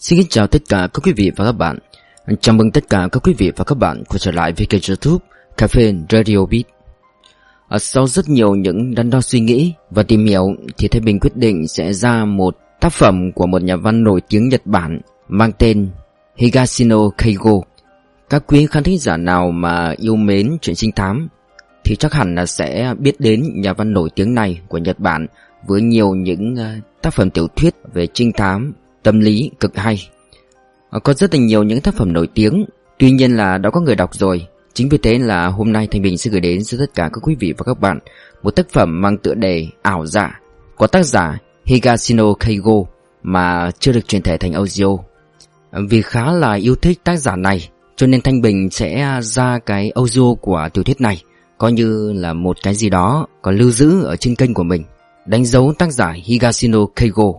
Xin kính chào tất cả các quý vị và các bạn. Chào mừng tất cả các quý vị và các bạn quay trở lại với kênh youtube Cafe Radio Beat. À, Sau rất nhiều những đắn đo suy nghĩ và tìm hiểu Thì Thái Bình quyết định sẽ ra một tác phẩm của một nhà văn nổi tiếng Nhật Bản Mang tên Higashino Keigo. Các quý khán thính giả nào mà yêu mến chuyện sinh thám Thì chắc hẳn là sẽ biết đến nhà văn nổi tiếng này của Nhật Bản Với nhiều những ờ, tác phẩm tiểu thuyết về trinh thám tâm lý cực hay. Ờ, có rất là nhiều những tác phẩm nổi tiếng, Tuy nhiên là đã có người đọc rồi. Chính vì thế là hôm nay Thanh Bình sẽ gửi đến cho tất cả các quý vị và các bạn Một tác phẩm mang tựa đề Ảo Dạ Của tác giả Higashino Keigo, Mà chưa được truyền thể thành audio. Vì khá là yêu thích tác giả này, Cho nên Thanh Bình sẽ à, ra cái audio của tiểu thuyết này Coi như là một cái gì đó Còn lưu giữ ở trên kênh của mình. Đánh dấu tác giả Higashino Keigo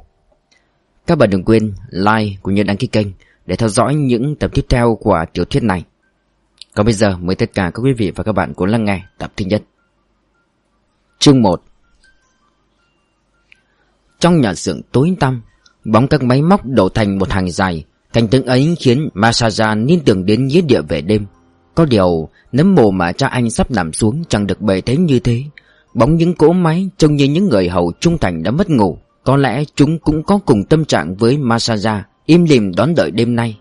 các bạn đừng quên like cũng như đăng ký kênh để theo dõi những tập tiếp theo của tiểu thuyết này. Còn bây giờ mời tất cả các quý vị và các bạn cùng lắng nghe tập thứ nhất. Chương 1 Trong nhà xưởng tối tăm, bóng các máy móc đổ thành một hàng dài. Cảnh tượng ấy khiến Masaja liên tưởng đến nghĩa địa về đêm. Có điều, nấm mồ mà cha anh sắp nằm xuống chẳng được bề thế như thế. Bóng những cỗ máy trông như những người hầu trung thành đã mất ngủ. Có lẽ chúng cũng có cùng tâm trạng với Masaya Im lìm đón đợi đêm nay.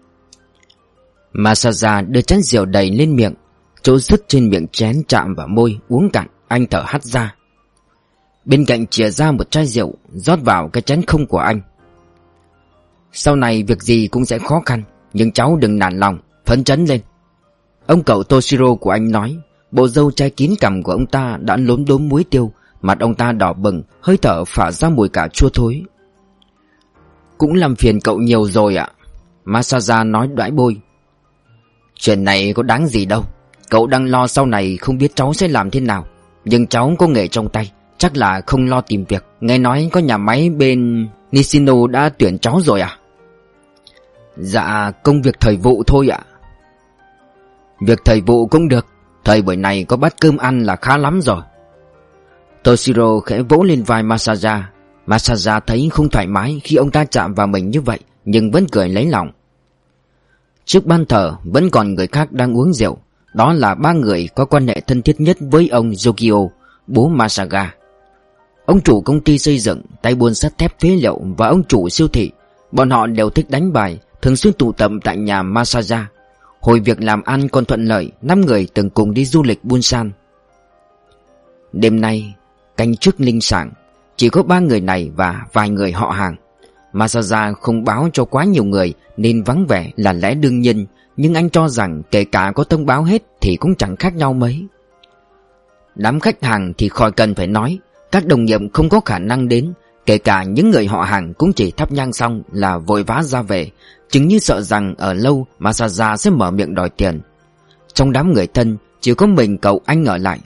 Masaya đưa chén rượu đầy lên miệng, Chỗ dứt trên miệng chén chạm vào môi Uống cạn, Anh thở hắt ra. Bên cạnh chìa ra một chai rượu, rót vào cái chén không của anh. Sau này việc gì cũng sẽ khó khăn, Nhưng cháu đừng nản lòng, Phấn chấn lên. Ông cậu Toshiro của anh nói, Bộ dâu chai kín cằm của ông ta đã lốm đốm muối tiêu Mặt ông ta đỏ bừng, Hơi thở phả ra mùi cả chua thối. Cũng làm phiền cậu nhiều rồi ạ. Masaya nói đoãi bôi. Chuyện này có đáng gì đâu. Cậu đang lo sau này không biết cháu sẽ làm thế nào. Nhưng cháu có nghề trong tay, Chắc là không lo tìm việc. Nghe nói có nhà máy bên Nishino đã tuyển cháu rồi à Dạ công việc thời vụ thôi ạ. Việc thời vụ cũng được. Thời buổi này có bát cơm ăn là khá lắm rồi. Toshiro khẽ vỗ lên vai Masaya Masaya thấy không thoải mái khi ông ta chạm vào mình như vậy, Nhưng vẫn cười lấy lòng. Trước ban thờ, vẫn còn người khác đang uống rượu. Đó là ba người có quan hệ thân thiết nhất với ông Yokio Bố Masaga. Ông chủ công ty xây dựng, Tay buôn sắt thép phế liệu Và ông chủ siêu thị. Bọn họ đều thích đánh bài, Thường xuyên tụ tập tại nhà Masaya Hồi việc làm ăn còn thuận lợi, năm người từng cùng đi du lịch Busan. Đêm nay Canh trước linh sản Chỉ có ba người này và vài người họ hàng. Masaya không báo cho quá nhiều người, Nên vắng vẻ là lẽ đương nhiên. Nhưng anh cho rằng kể cả có thông báo hết Thì cũng chẳng khác nhau mấy. Đám khách hàng thì khỏi cần phải nói. Các đồng nghiệp không có khả năng đến. Kể cả những người họ hàng cũng chỉ thắp nhang xong là vội vã ra về. Chứng như sợ rằng ở lâu Masaya sẽ mở miệng đòi tiền. Trong đám người thân, Chỉ có mình cậu anh ở lại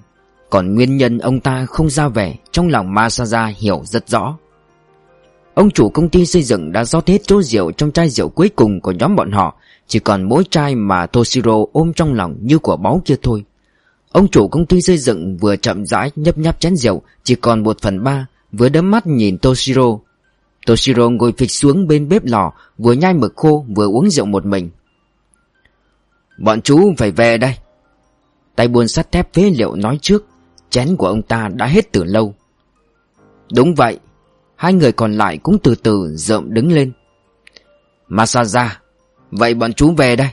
còn nguyên nhân ông ta không ra vẻ, Trong lòng Masaya hiểu rất rõ. Ông chủ công ty xây dựng đã rót hết chỗ rượu trong chai rượu cuối cùng của nhóm bọn họ, Chỉ còn mỗi chai mà Toshiro ôm trong lòng như của báu kia thôi. Ông chủ công ty xây dựng vừa chậm rãi nhấp nháp chén rượu, Chỉ còn một phần ba, Vừa đấm mắt nhìn Toshiro. Toshiro ngồi phịch xuống bên bếp lò, Vừa nhai mực khô, vừa uống rượu một mình. Bọn chú phải về đây. Tay buôn sắt thép phế liệu nói trước. Chén của ông ta đã hết từ lâu. Đúng vậy Hai người còn lại cũng từ từ rợm đứng lên. Masaja, Vậy bọn chú về đây.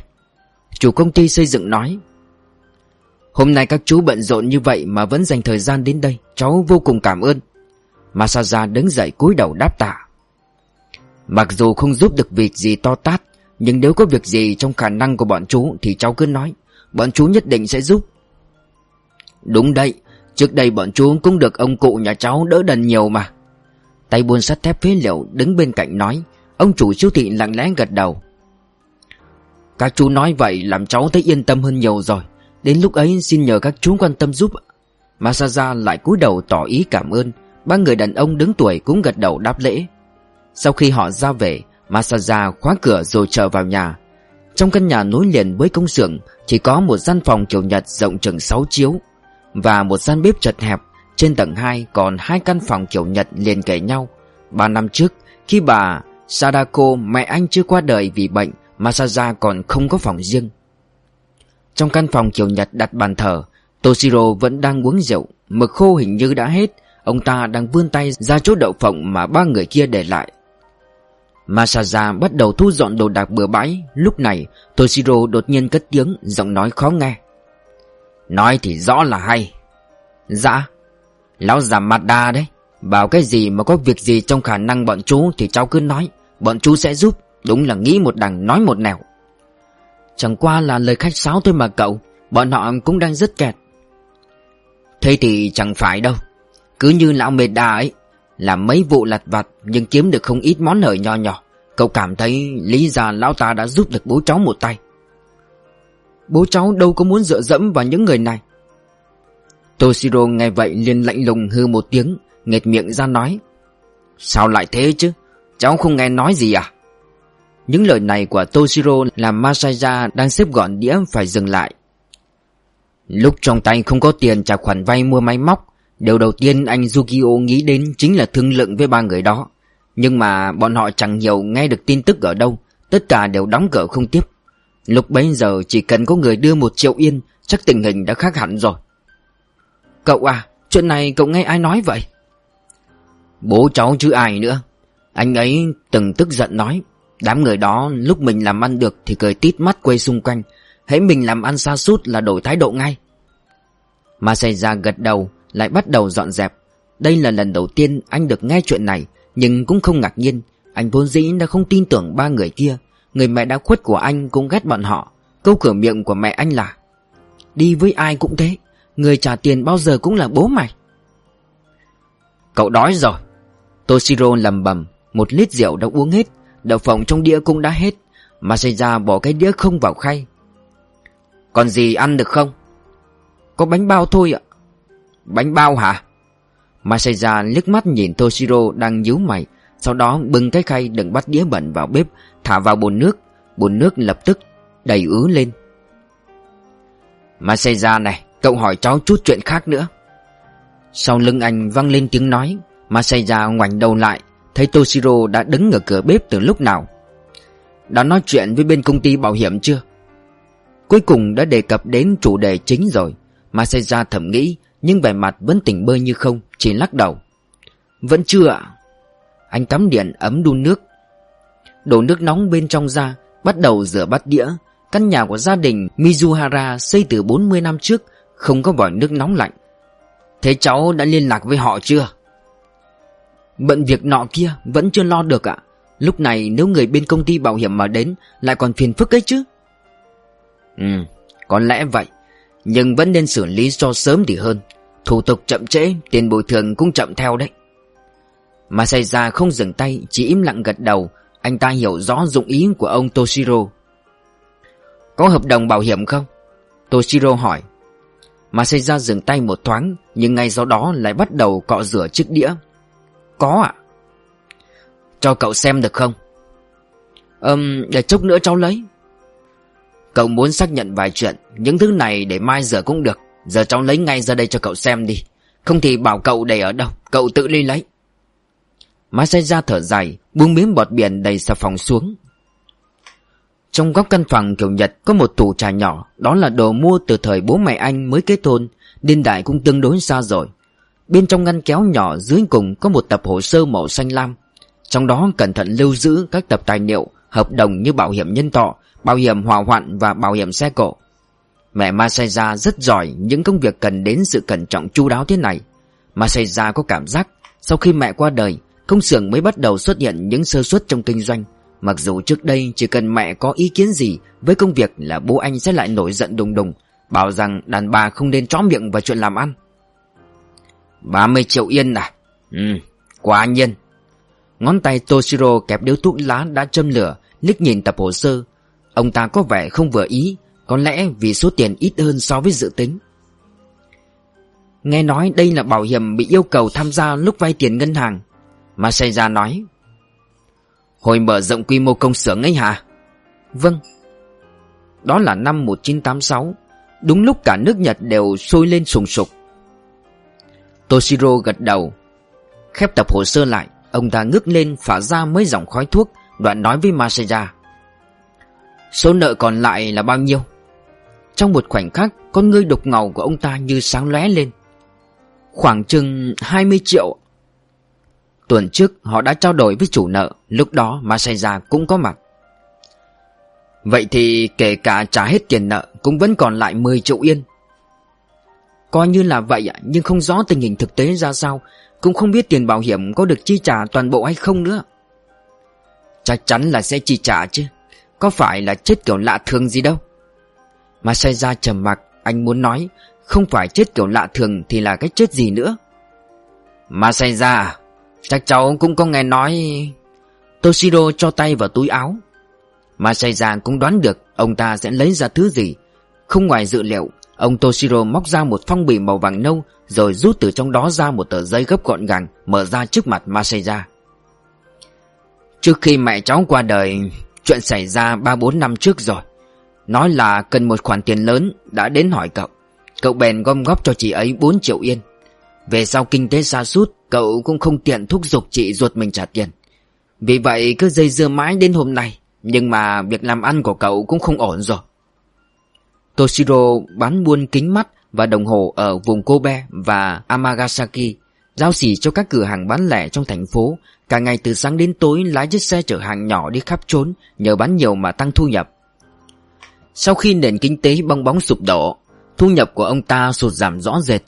Chủ công ty xây dựng nói. Hôm nay các chú bận rộn như vậy Mà vẫn dành thời gian đến đây Cháu vô cùng cảm ơn. Masaja đứng dậy cúi đầu đáp tạ. Mặc dù không giúp được việc gì to tát Nhưng nếu có việc gì trong khả năng của bọn chú Thì cháu cứ nói Bọn chú nhất định sẽ giúp. Đúng đây Trước đây bọn chú cũng được ông cụ nhà cháu đỡ đần nhiều mà. Tay buôn sắt thép phế liệu đứng bên cạnh nói, Ông chủ siêu thị lặng lẽ gật đầu. Các chú nói vậy làm cháu thấy yên tâm hơn nhiều rồi, Đến lúc ấy xin nhờ các chú quan tâm giúp. Masaya lại cúi đầu tỏ ý cảm ơn, Ba người đàn ông đứng tuổi cũng gật đầu đáp lễ. Sau khi họ ra về Masaya khóa cửa rồi trở vào nhà. Trong căn nhà nối liền với công xưởng, Chỉ có một gian phòng kiểu Nhật rộng chừng 6 chiếu và một gian bếp chật hẹp. Trên tầng 2 còn hai căn phòng kiểu Nhật liền kề nhau. Ba năm trước, khi bà Sadako, mẹ anh chưa qua đời vì bệnh Masaya còn không có phòng riêng. Trong căn phòng kiểu Nhật đặt bàn thờ, Toshiro vẫn đang uống rượu. Mực khô hình như đã hết. Ông ta đang vươn tay ra chỗ đậu phộng mà ba người kia để lại. Masaya bắt đầu thu dọn đồ đạc bừa bãi. Lúc này, Toshiro đột nhiên cất tiếng, Giọng nói khó nghe. Nói thì rõ là hay. Dạ Lão già mặt đa đấy. Bảo cái gì mà có việc gì trong khả năng bọn chú Thì cháu cứ nói. Bọn chú sẽ giúp. Đúng là nghĩ một đằng, nói một nẻo. Chẳng qua là lời khách sáo thôi mà cậu. Bọn họ cũng đang rất kẹt. Thế thì chẳng phải đâu. Cứ như lão mệt đà ấy Làm mấy vụ lặt vặt Nhưng kiếm được không ít món hời nho nhỏ. Cậu cảm thấy lý ra lão ta đã giúp được bố cháu một tay. Bố cháu đâu có muốn dựa dẫm vào những người này. Toshiro nghe vậy liền lạnh lùng hư một tiếng Nghệt miệng ra nói, Sao lại thế chứ? Cháu không nghe nói gì à? Những lời này của Toshiro làm Masaya đang xếp gọn đĩa phải dừng lại. Lúc trong tay không có tiền trả khoản vay mua máy móc, Điều đầu tiên anh Yukio nghĩ đến chính là thương lượng với ba người đó. Nhưng mà bọn họ chẳng nhiều nghe được tin tức ở đâu, Tất cả đều đóng cửa không tiếp. Lúc bấy giờ chỉ cần có người đưa một triệu yên, Chắc tình hình đã khác hẳn rồi. Cậu à Chuyện này cậu nghe ai nói vậy? Bố cháu chứ ai nữa. Anh ấy từng tức giận nói, Đám người đó lúc mình làm ăn được Thì cười tít mắt quay xung quanh Hãy mình làm ăn xa sút là đổi thái độ ngay. Mà xảy ra gật đầu, Lại bắt đầu dọn dẹp. Đây là lần đầu tiên anh được nghe chuyện này, Nhưng cũng không ngạc nhiên, Anh vốn dĩ đã không tin tưởng ba người kia. Người mẹ đã khuất của anh cũng ghét bọn họ. Câu cửa miệng của mẹ anh là, Đi với ai cũng thế, Người trả tiền bao giờ cũng là bố mày. Cậu đói rồi. Toshiro lầm bầm, Một lít rượu đã uống hết, Đậu phộng trong đĩa cũng đã hết Masaya bỏ cái đĩa không vào khay. Còn gì ăn được không? Có bánh bao thôi ạ. Bánh bao hả? Masaya liếc mắt nhìn Toshiro đang nhíu mày sau đó bưng cái khay đựng bắt đĩa bẩn vào bếp, Thả vào bồn nước. Bồn nước lập tức đầy ứ lên. Masaya này, Cậu hỏi cháu chút chuyện khác nữa. Sau lưng anh vang lên tiếng nói Masaya ngoảnh đầu lại, Thấy Toshiro đã đứng ở cửa bếp từ lúc nào. Đã nói chuyện với bên công ty bảo hiểm chưa? Cuối cùng đã đề cập đến chủ đề chính rồi. Masaya thầm nghĩ, Nhưng vẻ mặt vẫn tỉnh bơi như không, Chỉ lắc đầu. Vẫn chưa ạ. Anh tắm điện ấm đun nước. Đổ nước nóng bên trong ra, Bắt đầu rửa bát đĩa. Căn nhà của gia đình Mizuhara xây từ 40 năm trước, Không có vòi nước nóng lạnh. Thế cháu đã liên lạc với họ chưa? Bận việc nọ kia vẫn chưa lo được ạ. Lúc này nếu người bên công ty bảo hiểm mà đến, Lại còn phiền phức ấy chứ. Ừ Có lẽ vậy. Nhưng vẫn nên xử lý cho sớm thì hơn. Thủ tục chậm trễ, Tiền bồi thường cũng chậm theo đấy. Mà xảy ra không dừng tay, Chỉ im lặng gật đầu. Anh ta hiểu rõ dụng ý của ông Toshiro. Có hợp đồng bảo hiểm không? Toshiro hỏi. Mà xảy ra dừng tay một thoáng, Nhưng ngay sau đó lại bắt đầu cọ rửa chiếc đĩa. Có ạ. Cho cậu xem được không? Ừm, để chút nữa cháu lấy. Cậu muốn xác nhận vài chuyện, Những thứ này để mai rửa cũng được. Giờ cháu lấy ngay ra đây cho cậu xem đi. Không thì bảo cậu để ở đâu, Cậu tự đi lấy. Má say ra thở dài, Buông miếng bọt biển đầy xà phòng xuống. Trong góc căn phòng kiểu Nhật Có một tủ trà nhỏ, Đó là đồ mua từ thời bố mẹ anh mới kết hôn, Niên đại cũng tương đối xa rồi. Bên trong ngăn kéo nhỏ dưới cùng có một tập hồ sơ màu xanh lam. Trong đó cẩn thận lưu giữ các tập tài liệu, Hợp đồng như bảo hiểm nhân thọ, Bảo hiểm hỏa hoạn và bảo hiểm xe cộ. Mẹ Masaya rất giỏi những công việc cần đến sự cẩn trọng chu đáo thế này. Masaya có cảm giác, Sau khi mẹ qua đời Công xưởng mới bắt đầu xuất hiện những sơ suất trong kinh doanh. Mặc dù trước đây chỉ cần mẹ có ý kiến gì Với công việc là bố anh sẽ lại nổi giận đùng đùng, Bảo rằng đàn bà không nên chó miệng vào chuyện làm ăn. 30 triệu yên à? Ừ quá nhiên. Ngón tay Toshiro kẹp điếu thuốc lá đã châm lửa, liếc nhìn tập hồ sơ. Ông ta có vẻ không vừa ý, Có lẽ vì số tiền ít hơn so với dự tính. Nghe nói đây là bảo hiểm bị yêu cầu tham gia lúc vay tiền ngân hàng. Masaya nói, Hồi mở rộng quy mô công xưởng ấy hả? Vâng. Đó là năm 1986 Đúng lúc cả nước Nhật đều sôi lên sùng sục. Toshiro gật đầu, Khép tập hồ sơ lại. Ông ta ngước lên phả ra mấy dòng khói thuốc, Đoạn nói với Masaya Số nợ còn lại là bao nhiêu? Trong một khoảnh khắc, Con ngươi đục ngầu của ông ta như sáng lóe lên. Khoảng chừng 20 triệu Tuần trước họ đã trao đổi với chủ nợ, Lúc đó Masaya cũng có mặt. Vậy thì kể cả trả hết tiền nợ Cũng vẫn còn lại 10 triệu yên. Coi như là vậy Nhưng không rõ tình hình thực tế ra sao, Cũng không biết tiền bảo hiểm có được chi trả toàn bộ hay không nữa. Chắc chắn là sẽ chi trả chứ, Có phải là chết kiểu lạ thường gì đâu. Masaya trầm mặc, Anh muốn nói, Không phải chết kiểu lạ thường thì là cái chết gì nữa. Masaya Chắc cháu cũng có nghe nói Toshiro cho tay vào túi áo. Masaya cũng đoán được Ông ta sẽ lấy ra thứ gì. Không ngoài dự liệu, Ông Toshiro móc ra một phong bì màu vàng nâu, Rồi rút từ trong đó ra một tờ giấy gấp gọn gàng, Mở ra trước mặt Masaya Trước khi mẹ cháu qua đời, Chuyện xảy ra 3-4 năm trước rồi. Nói là cần một khoản tiền lớn, Đã đến hỏi cậu. Cậu bèn gom góp cho chị ấy 4 triệu yên. Về sau kinh tế xa sút Cậu cũng không tiện thúc giục chị ruột mình trả tiền. Vì vậy cứ dây dưa mãi đến hôm nay, Nhưng mà việc làm ăn của cậu cũng không ổn rồi. Toshiro bán buôn kính mắt và đồng hồ ở vùng Kobe và Amagasaki, Giao xỉ cho các cửa hàng bán lẻ trong thành phố. Cả ngày từ sáng đến tối, lái chiếc xe chở hàng nhỏ đi khắp trốn, Nhờ bán nhiều mà tăng thu nhập. Sau khi nền kinh tế bong bóng sụp đổ, Thu nhập của ông ta sụt giảm rõ rệt.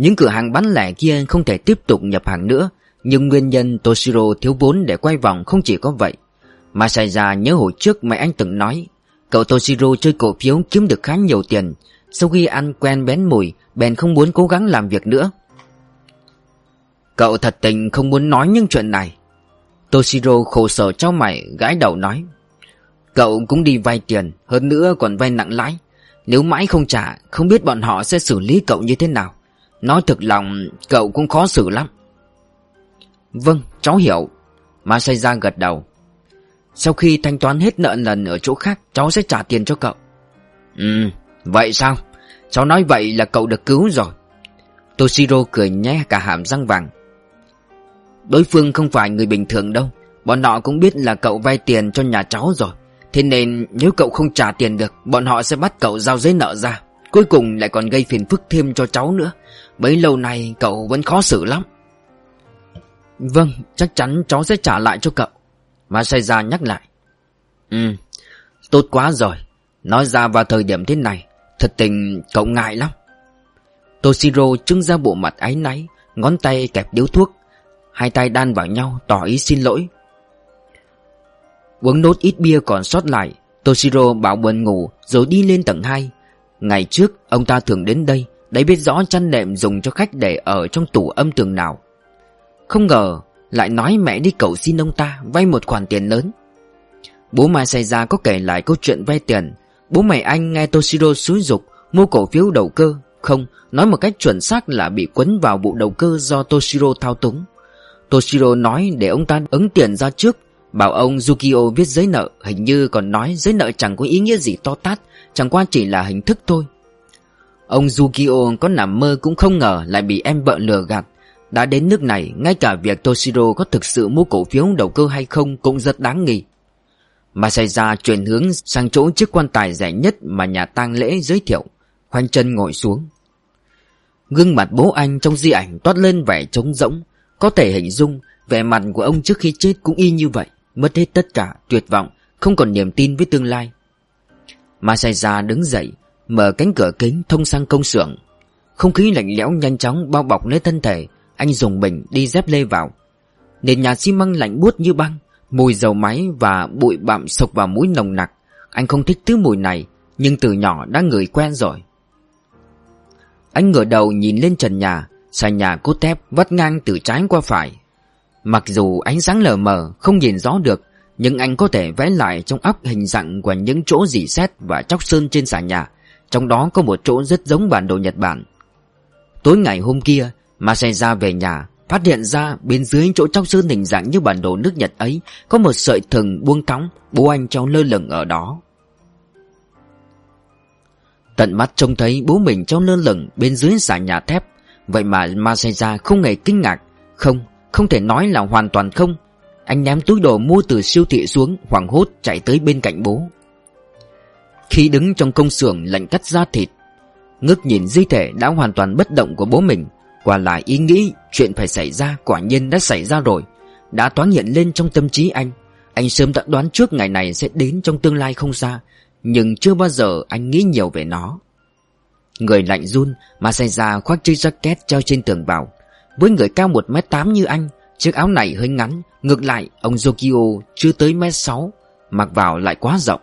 Những cửa hàng bán lẻ kia không thể tiếp tục nhập hàng nữa. Nhưng nguyên nhân Toshiro thiếu vốn để quay vòng không chỉ có vậy Masaya nhớ hồi trước mẹ anh từng nói, Cậu Toshiro chơi cổ phiếu kiếm được khá nhiều tiền. Sau khi ăn quen bén mùi, Bèn không muốn cố gắng làm việc nữa. Cậu thật tình không muốn nói những chuyện này. Toshiro khổ sở cho mày, gãi đầu nói, Cậu cũng đi vay tiền, Hơn nữa còn vay nặng lãi. Nếu mãi không trả, Không biết bọn họ sẽ xử lý cậu như thế nào. Nói thật lòng, Cậu cũng khó xử lắm. Vâng cháu hiểu. Masaya gật đầu. Sau khi thanh toán hết nợ lần ở chỗ khác, Cháu sẽ trả tiền cho cậu. Ừ vậy sao? Cháu nói vậy là cậu được cứu rồi. Toshiro cười nhé cả hàm răng vàng. Đối phương không phải người bình thường đâu. Bọn họ cũng biết là cậu vay tiền cho nhà cháu rồi. Thế nên nếu cậu không trả tiền được, Bọn họ sẽ bắt cậu giao giấy nợ ra. Cuối cùng lại còn gây phiền phức thêm cho cháu nữa. Bấy lâu nay cậu vẫn khó xử lắm. Vâng chắc chắn cháu sẽ trả lại cho cậu. Mà sayja nhắc lại. Ừ Tốt quá rồi. Nói ra vào thời điểm thế này, Thật tình cậu ngại lắm. Toshiro trưng ra bộ mặt áy náy, Ngón tay kẹp điếu thuốc. Hai tay đan vào nhau, tỏ ý xin lỗi. Uống nốt ít bia còn sót lại, Toshiro bảo buồn ngủ Rồi đi lên tầng 2 Ngày trước, ông ta thường đến đây Đấy biết rõ chăn nệm dùng cho khách để ở trong tủ âm tường nào. Không ngờ Lại nói mẹ đi cầu xin ông ta Vay một khoản tiền lớn. Bố Mai ra có kể lại câu chuyện vay tiền. Bố mẹ anh nghe Toshiro xúi dục Mua cổ phiếu đầu cơ. Không, nói một cách chuẩn xác là bị quấn vào vụ đầu cơ do Toshiro thao túng. Toshiro nói để ông ta ứng tiền ra trước. Bảo ông Yukio viết giấy nợ Hình như còn nói giấy nợ chẳng có ý nghĩa gì to tát Chẳng qua chỉ là hình thức thôi. Ông Yukio có nằm mơ cũng không ngờ Lại bị em vợ lừa gạt. Đã đến nước này Ngay cả việc Toshiro có thực sự mua cổ phiếu đầu cơ hay không Cũng rất đáng nghi. Masaya chuyển hướng sang chỗ chiếc quan tài rẻ nhất Mà nhà tang lễ giới thiệu. Khoanh chân ngồi xuống. Gương mặt bố anh trong di ảnh toát lên vẻ trống rỗng. Có thể hình dung Vẻ mặt của ông trước khi chết cũng y như vậy. Mất hết tất cả, tuyệt vọng Không còn niềm tin với tương lai. Masaya đứng dậy Mở cánh cửa kính thông sang công xưởng. Không khí lạnh lẽo nhanh chóng bao bọc lấy thân thể, Anh dùng bình đi dép lê vào. Nền nhà xi măng lạnh buốt như băng, Mùi dầu máy và bụi bặm sộc vào mũi nồng nặc. Anh không thích thứ mùi này, Nhưng từ nhỏ đã ngửi quen rồi. Anh ngửa đầu nhìn lên trần nhà, Sàn nhà cốt thép vắt ngang từ trái qua phải. Mặc dù ánh sáng lờ mờ, Không nhìn rõ được, Nhưng anh có thể vẽ lại trong óc hình dạng Của những chỗ dỉ sét và chóc sơn trên sàn nhà. Trong đó có một chỗ rất giống bản đồ Nhật Bản. Tối ngày hôm kia Masaya về nhà Phát hiện ra bên dưới chỗ chóc sơn hình dạng như bản đồ nước Nhật ấy Có một sợi thừng buông thóng Bố anh treo lơ lửng ở đó. Tận mắt trông thấy bố mình treo lơ lửng bên dưới xà nhà thép Vậy mà Masaya không hề kinh ngạc. Không, không thể nói là hoàn toàn không. Anh ném túi đồ mua từ siêu thị xuống Hoảng hốt chạy tới bên cạnh bố. Khi đứng trong công xưởng lạnh cắt da thịt Ngước nhìn di thể đã hoàn toàn bất động của bố mình Quả lại ý nghĩ chuyện phải xảy ra quả nhiên đã xảy ra rồi Đã toán hiện lên trong tâm trí anh. Anh sớm đã đoán trước ngày này sẽ đến trong tương lai không xa Nhưng chưa bao giờ anh nghĩ nhiều về nó. Người lạnh run mà xảy ra khoác chiếc jacket treo trên tường vào, Với người cao 1m8 như anh Chiếc áo này hơi ngắn Ngược lại ông Yokio chưa tới mét 6 Mặc vào lại quá rộng.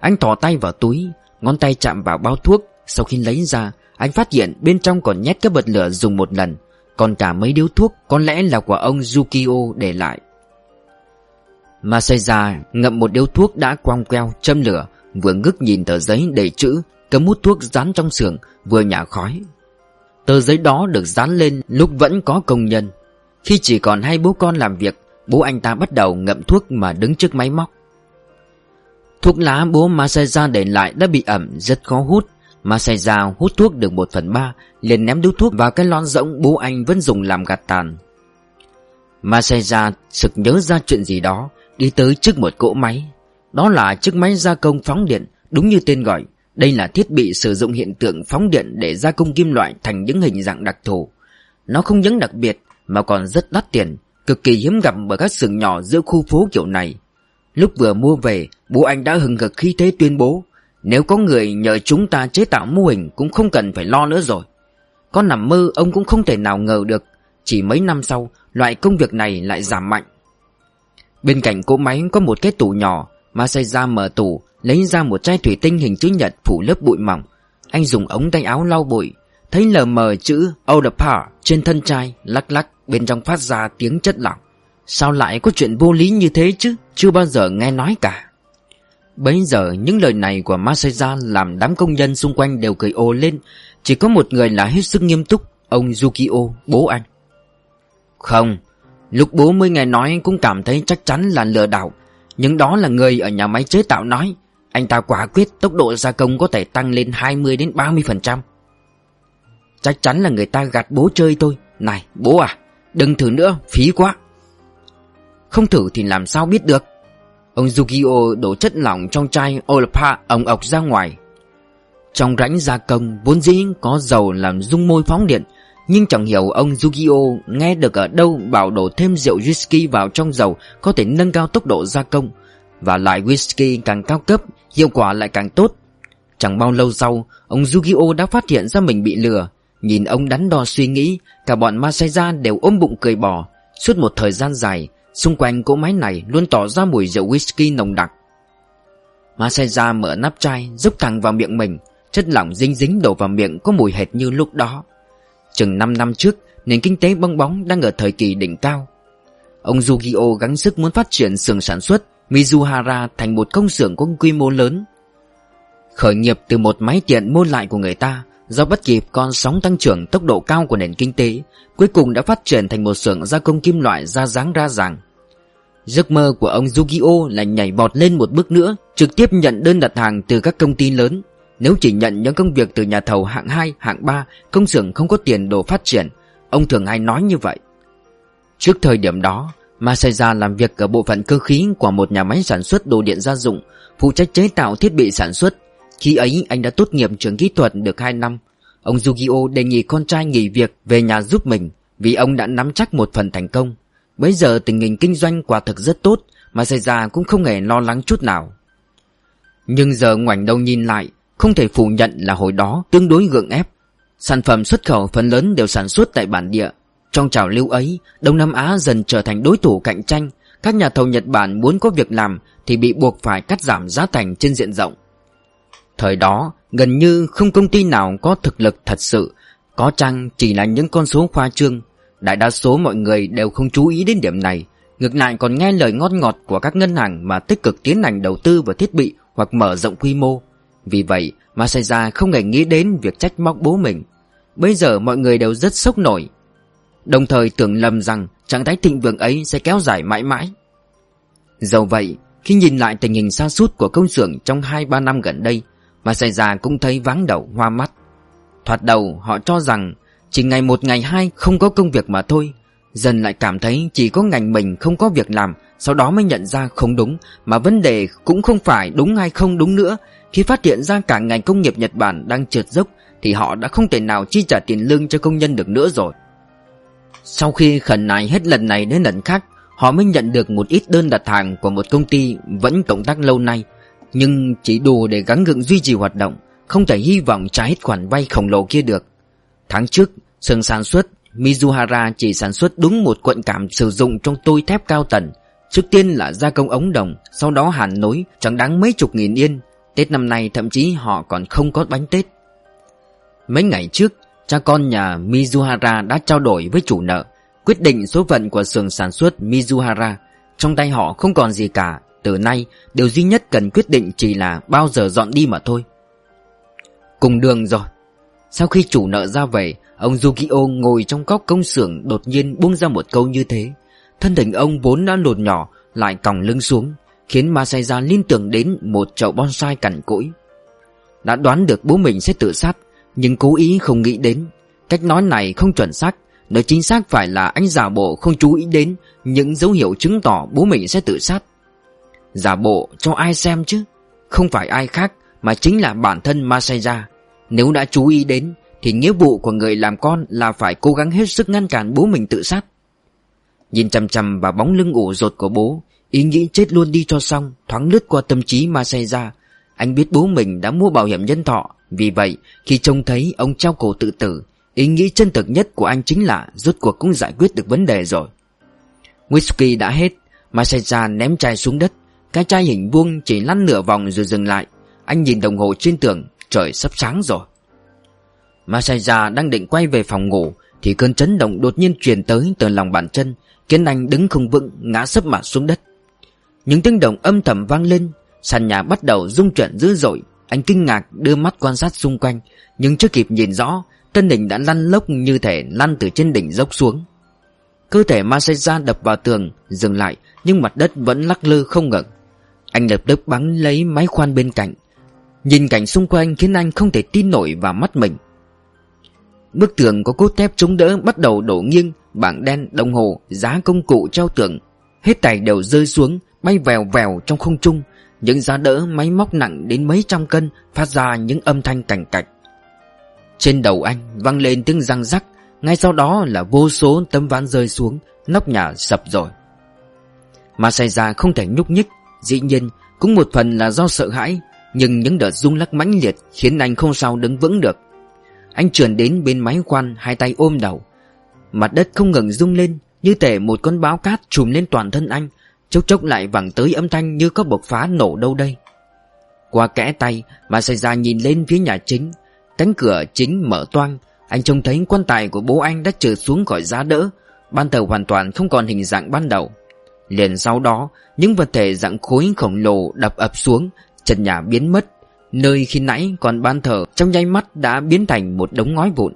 Anh thò tay vào túi, Ngón tay chạm vào bao thuốc. Sau khi lấy ra, Anh phát hiện bên trong còn nhét các bật lửa dùng một lần. Còn cả mấy điếu thuốc, Có lẽ là của ông Yukio để lại. Masaya ngậm một điếu thuốc đã quang queo, châm lửa, Vừa ngước nhìn tờ giấy đầy chữ Cấm hút thuốc dán trong xưởng, Vừa nhả khói. Tờ giấy đó được dán lên lúc vẫn có công nhân. Khi chỉ còn hai bố con làm việc, Bố anh ta bắt đầu ngậm thuốc mà đứng trước máy móc. Thuốc lá bố Masaya để lại đã bị ẩm, rất khó hút. Masaya hút thuốc được một phần ba, liền ném điếu thuốc vào cái lon rỗng bố anh vẫn dùng làm gạt tàn. Masaya sực nhớ ra chuyện gì đó, Đi tới trước một cỗ máy. Đó là chiếc máy gia công phóng điện, Đúng như tên gọi. Đây là thiết bị sử dụng hiện tượng phóng điện Để gia công kim loại thành những hình dạng đặc thù. Nó không những đặc biệt, Mà còn rất đắt tiền, Cực kỳ hiếm gặp ở các xưởng nhỏ giữa khu phố kiểu này. Lúc vừa mua về, Bố anh đã hừng hực khi thế tuyên bố. Nếu có người nhờ chúng ta chế tạo mô hình Cũng không cần phải lo nữa rồi. Có nằm mơ, ông cũng không thể nào ngờ được. Chỉ mấy năm sau, Loại công việc này lại giảm mạnh. Bên cạnh cỗ máy có một cái tủ nhỏ Mà xây ra mở tủ, Lấy ra một chai thủy tinh hình chữ nhật phủ lớp bụi mỏng. Anh dùng ống tay áo lau bụi, Thấy lờ mờ chữ Odapar trên thân chai Lắc lắc, bên trong phát ra tiếng chất lỏng. Sao lại có chuyện vô lý như thế chứ? Chưa bao giờ nghe nói cả. Bấy giờ những lời này của Masaya Làm đám công nhân xung quanh đều cười ồ lên. Chỉ có một người là hết sức nghiêm túc Ông Yukio, bố anh. Không Lúc bố mới nghe nói cũng cảm thấy chắc chắn là lừa đảo. Nhưng đó là người ở nhà máy chế tạo nói Anh ta quả quyết tốc độ gia công có thể tăng lên 20 đến 30% Chắc chắn là người ta gạt bố chơi tôi. Này bố à Đừng thử nữa phí quá. Không thử thì làm sao biết được? Ông Yukio đổ chất lỏng trong chai Olapa ống ọc ra ngoài. Trong rãnh gia công, vốn dĩ có dầu làm dung môi phóng điện, Nhưng chẳng hiểu ông Yukio nghe được ở đâu bảo đổ thêm rượu whisky vào trong dầu Có thể nâng cao tốc độ gia công, Và lại whisky càng cao cấp, Hiệu quả lại càng tốt. Chẳng bao lâu sau, Ông Yukio đã phát hiện ra mình bị lừa. Nhìn ông đắn đo suy nghĩ, Cả bọn Masaya đều ôm bụng cười bỏ Suốt một thời gian dài Xung quanh cỗ máy này luôn tỏ ra mùi rượu whisky nồng đặc. Masaya mở nắp chai, Dốc thẳng vào miệng mình, Chất lỏng dính dính đổ vào miệng có mùi hệt như lúc đó. Chừng 5 năm trước, Nền kinh tế bong bóng đang ở thời kỳ đỉnh cao. Ông Yukio gắng sức muốn phát triển xưởng sản xuất Mizuhara thành một công xưởng có quy mô lớn. Khởi nghiệp từ một máy tiện mua lại của người ta Do bắt kịp con sóng tăng trưởng tốc độ cao của nền kinh tế, Cuối cùng đã phát triển thành một xưởng gia công kim loại ra dáng ra ràng Giấc mơ của ông Yugio là nhảy vọt lên một bước nữa Trực tiếp nhận đơn đặt hàng từ các công ty lớn. Nếu chỉ nhận những công việc từ nhà thầu hạng 2, hạng 3 Công xưởng không có tiền đồ phát triển Ông thường hay nói như vậy. Trước thời điểm đó Masaya làm việc ở bộ phận cơ khí của một nhà máy sản xuất đồ điện gia dụng Phụ trách chế tạo thiết bị sản xuất. Khi ấy anh đã tốt nghiệp trường kỹ thuật được 2 năm. Ông Yugio đề nghị con trai nghỉ việc về nhà giúp mình Vì ông đã nắm chắc một phần thành công. Bây giờ tình hình kinh doanh quả thực rất tốt, Mà xảy ra cũng không hề lo lắng chút nào. Nhưng giờ ngoảnh đầu nhìn lại, Không thể phủ nhận là hồi đó tương đối gượng ép. Sản phẩm xuất khẩu phần lớn đều sản xuất tại bản địa. Trong trào lưu ấy, Đông Nam Á dần trở thành đối thủ cạnh tranh. Các nhà thầu Nhật Bản muốn có việc làm Thì bị buộc phải cắt giảm giá thành trên diện rộng. Thời đó, gần như không công ty nào có thực lực thật sự, Có chăng chỉ là những con số khoa trương. Đại đa số mọi người đều không chú ý đến điểm này. Ngược lại còn nghe lời ngon ngọt của các ngân hàng Mà tích cực tiến hành đầu tư vào thiết bị Hoặc mở rộng quy mô. Vì vậy Masaya không hề nghĩ đến việc trách móc bố mình. Bây giờ mọi người đều rất sốc nổi. Đồng thời tưởng lầm rằng Trạng thái thịnh vượng ấy sẽ kéo dài mãi mãi. Dầu vậy, Khi nhìn lại tình hình sa sút của công xưởng trong 2-3 năm gần đây Masaya cũng thấy vắng đầu, hoa mắt. Thoạt đầu, họ cho rằng chỉ ngày một, ngày hai không có công việc mà thôi. Dần lại cảm thấy chỉ có ngành mình không có việc làm, Sau đó mới nhận ra không đúng, Mà vấn đề cũng không phải đúng hay không đúng nữa. Khi phát hiện ra cả ngành công nghiệp Nhật Bản đang trượt dốc, Thì họ đã không thể nào chi trả tiền lương cho công nhân được nữa rồi. Sau khi khẩn nài hết lần này đến lần khác, Họ mới nhận được một ít đơn đặt hàng của một công ty vẫn cộng tác lâu nay. Nhưng chỉ đủ để gắng gượng duy trì hoạt động, Không thể hy vọng trả hết khoản vay khổng lồ kia được. Tháng trước, xưởng sản xuất Mizuhara chỉ sản xuất đúng một cuộn cảm sử dụng trong tôi thép cao tần. Trước tiên là gia công ống đồng Sau đó hàn nối chẳng đáng mấy chục nghìn yên. Tết năm nay thậm chí họ còn không có bánh Tết. Mấy ngày trước Cha con nhà Mizuhara đã trao đổi với chủ nợ Quyết định số phận của xưởng sản xuất Mizuhara. Trong tay họ không còn gì cả Từ nay điều duy nhất cần quyết định chỉ là bao giờ dọn đi mà thôi. Cùng đường rồi. Sau khi chủ nợ ra về, Ông Yukio ngồi trong góc công xưởng đột nhiên buông ra một câu như thế. Thân hình ông vốn đã lột nhỏ, Lại còng lưng xuống, Khiến Masaya liên tưởng đến một chậu bonsai cằn cỗi. Đã đoán được bố mình sẽ tự sát, Nhưng cố ý không nghĩ đến. Cách nói này không chuẩn xác Nói chính xác phải là anh giả bộ không chú ý đến Những dấu hiệu chứng tỏ bố mình sẽ tự sát. Giả bộ cho ai xem chứ? Không phải ai khác, Mà chính là bản thân Masaya. Nếu đã chú ý đến, Thì nghĩa vụ của người làm con Là phải cố gắng hết sức ngăn cản bố mình tự sát. Nhìn chằm chằm vào bóng lưng ủ rột của bố, Ý nghĩ chết luôn đi cho xong, Thoáng lướt qua tâm trí mà xảy ra. Anh biết bố mình đã mua bảo hiểm nhân thọ, Vì vậy khi trông thấy ông treo cổ tự tử, Ý nghĩ chân thực nhất của anh chính là Rốt cuộc cũng giải quyết được vấn đề rồi. Whisky đã hết Masaya ném chai xuống đất. Cái chai hình vuông chỉ lăn nửa vòng rồi dừng lại. Anh nhìn đồng hồ trên tường Trời sắp sáng rồi. Masaya đang định quay về phòng ngủ, Thì cơn chấn động đột nhiên truyền tới từ lòng bàn chân, Khiến anh đứng không vững, Ngã sấp mặt xuống đất. Những tiếng động âm thầm vang lên, Sàn nhà bắt đầu rung chuyển dữ dội. Anh kinh ngạc đưa mắt quan sát xung quanh, Nhưng chưa kịp nhìn rõ, Thân đỉnh đã lăn lốc như thể lăn từ trên đỉnh dốc xuống. Cơ thể Masaya đập vào tường, Dừng lại, Nhưng mặt đất vẫn lắc lư không ngừng. Anh lập tức bắn lấy máy khoan bên cạnh Nhìn cảnh xung quanh khiến anh không thể tin nổi vào mắt mình. Bức tường có cốt thép chống đỡ bắt đầu đổ nghiêng Bảng đen, đồng hồ, giá công cụ treo tường. Hết tài đều rơi xuống Bay vèo vèo trong không trung. Những giá đỡ máy móc nặng đến mấy trăm cân Phát ra những âm thanh cảnh cạch. Trên đầu anh vang lên tiếng răng rắc Ngay sau đó là vô số tấm ván rơi xuống Nóc nhà sập rồi. Mà xảy ra không thể nhúc nhích Dĩ nhiên cũng một phần là do sợ hãi. Nhưng những đợt rung lắc mãnh liệt Khiến anh không sao đứng vững được. Anh trườn đến bên máy khoan, Hai tay ôm đầu. Mặt đất không ngừng rung lên, Như thể một con báo cát trùm lên toàn thân anh, Chốc chốc lại vẳng tới âm thanh như có bộc phá nổ đâu đây. Qua kẽ tay bà xảy ra nhìn lên phía nhà chính, Cánh cửa chính mở toang, Anh trông thấy quan tài của bố anh đã trượt xuống khỏi giá đỡ, Ban đầu hoàn toàn không còn hình dạng ban đầu. Liền sau đó, Những vật thể dạng khối khổng lồ đập ập xuống Trần nhà biến mất, Nơi khi nãy còn ban thờ, Trong nháy mắt đã biến thành một đống ngói vụn.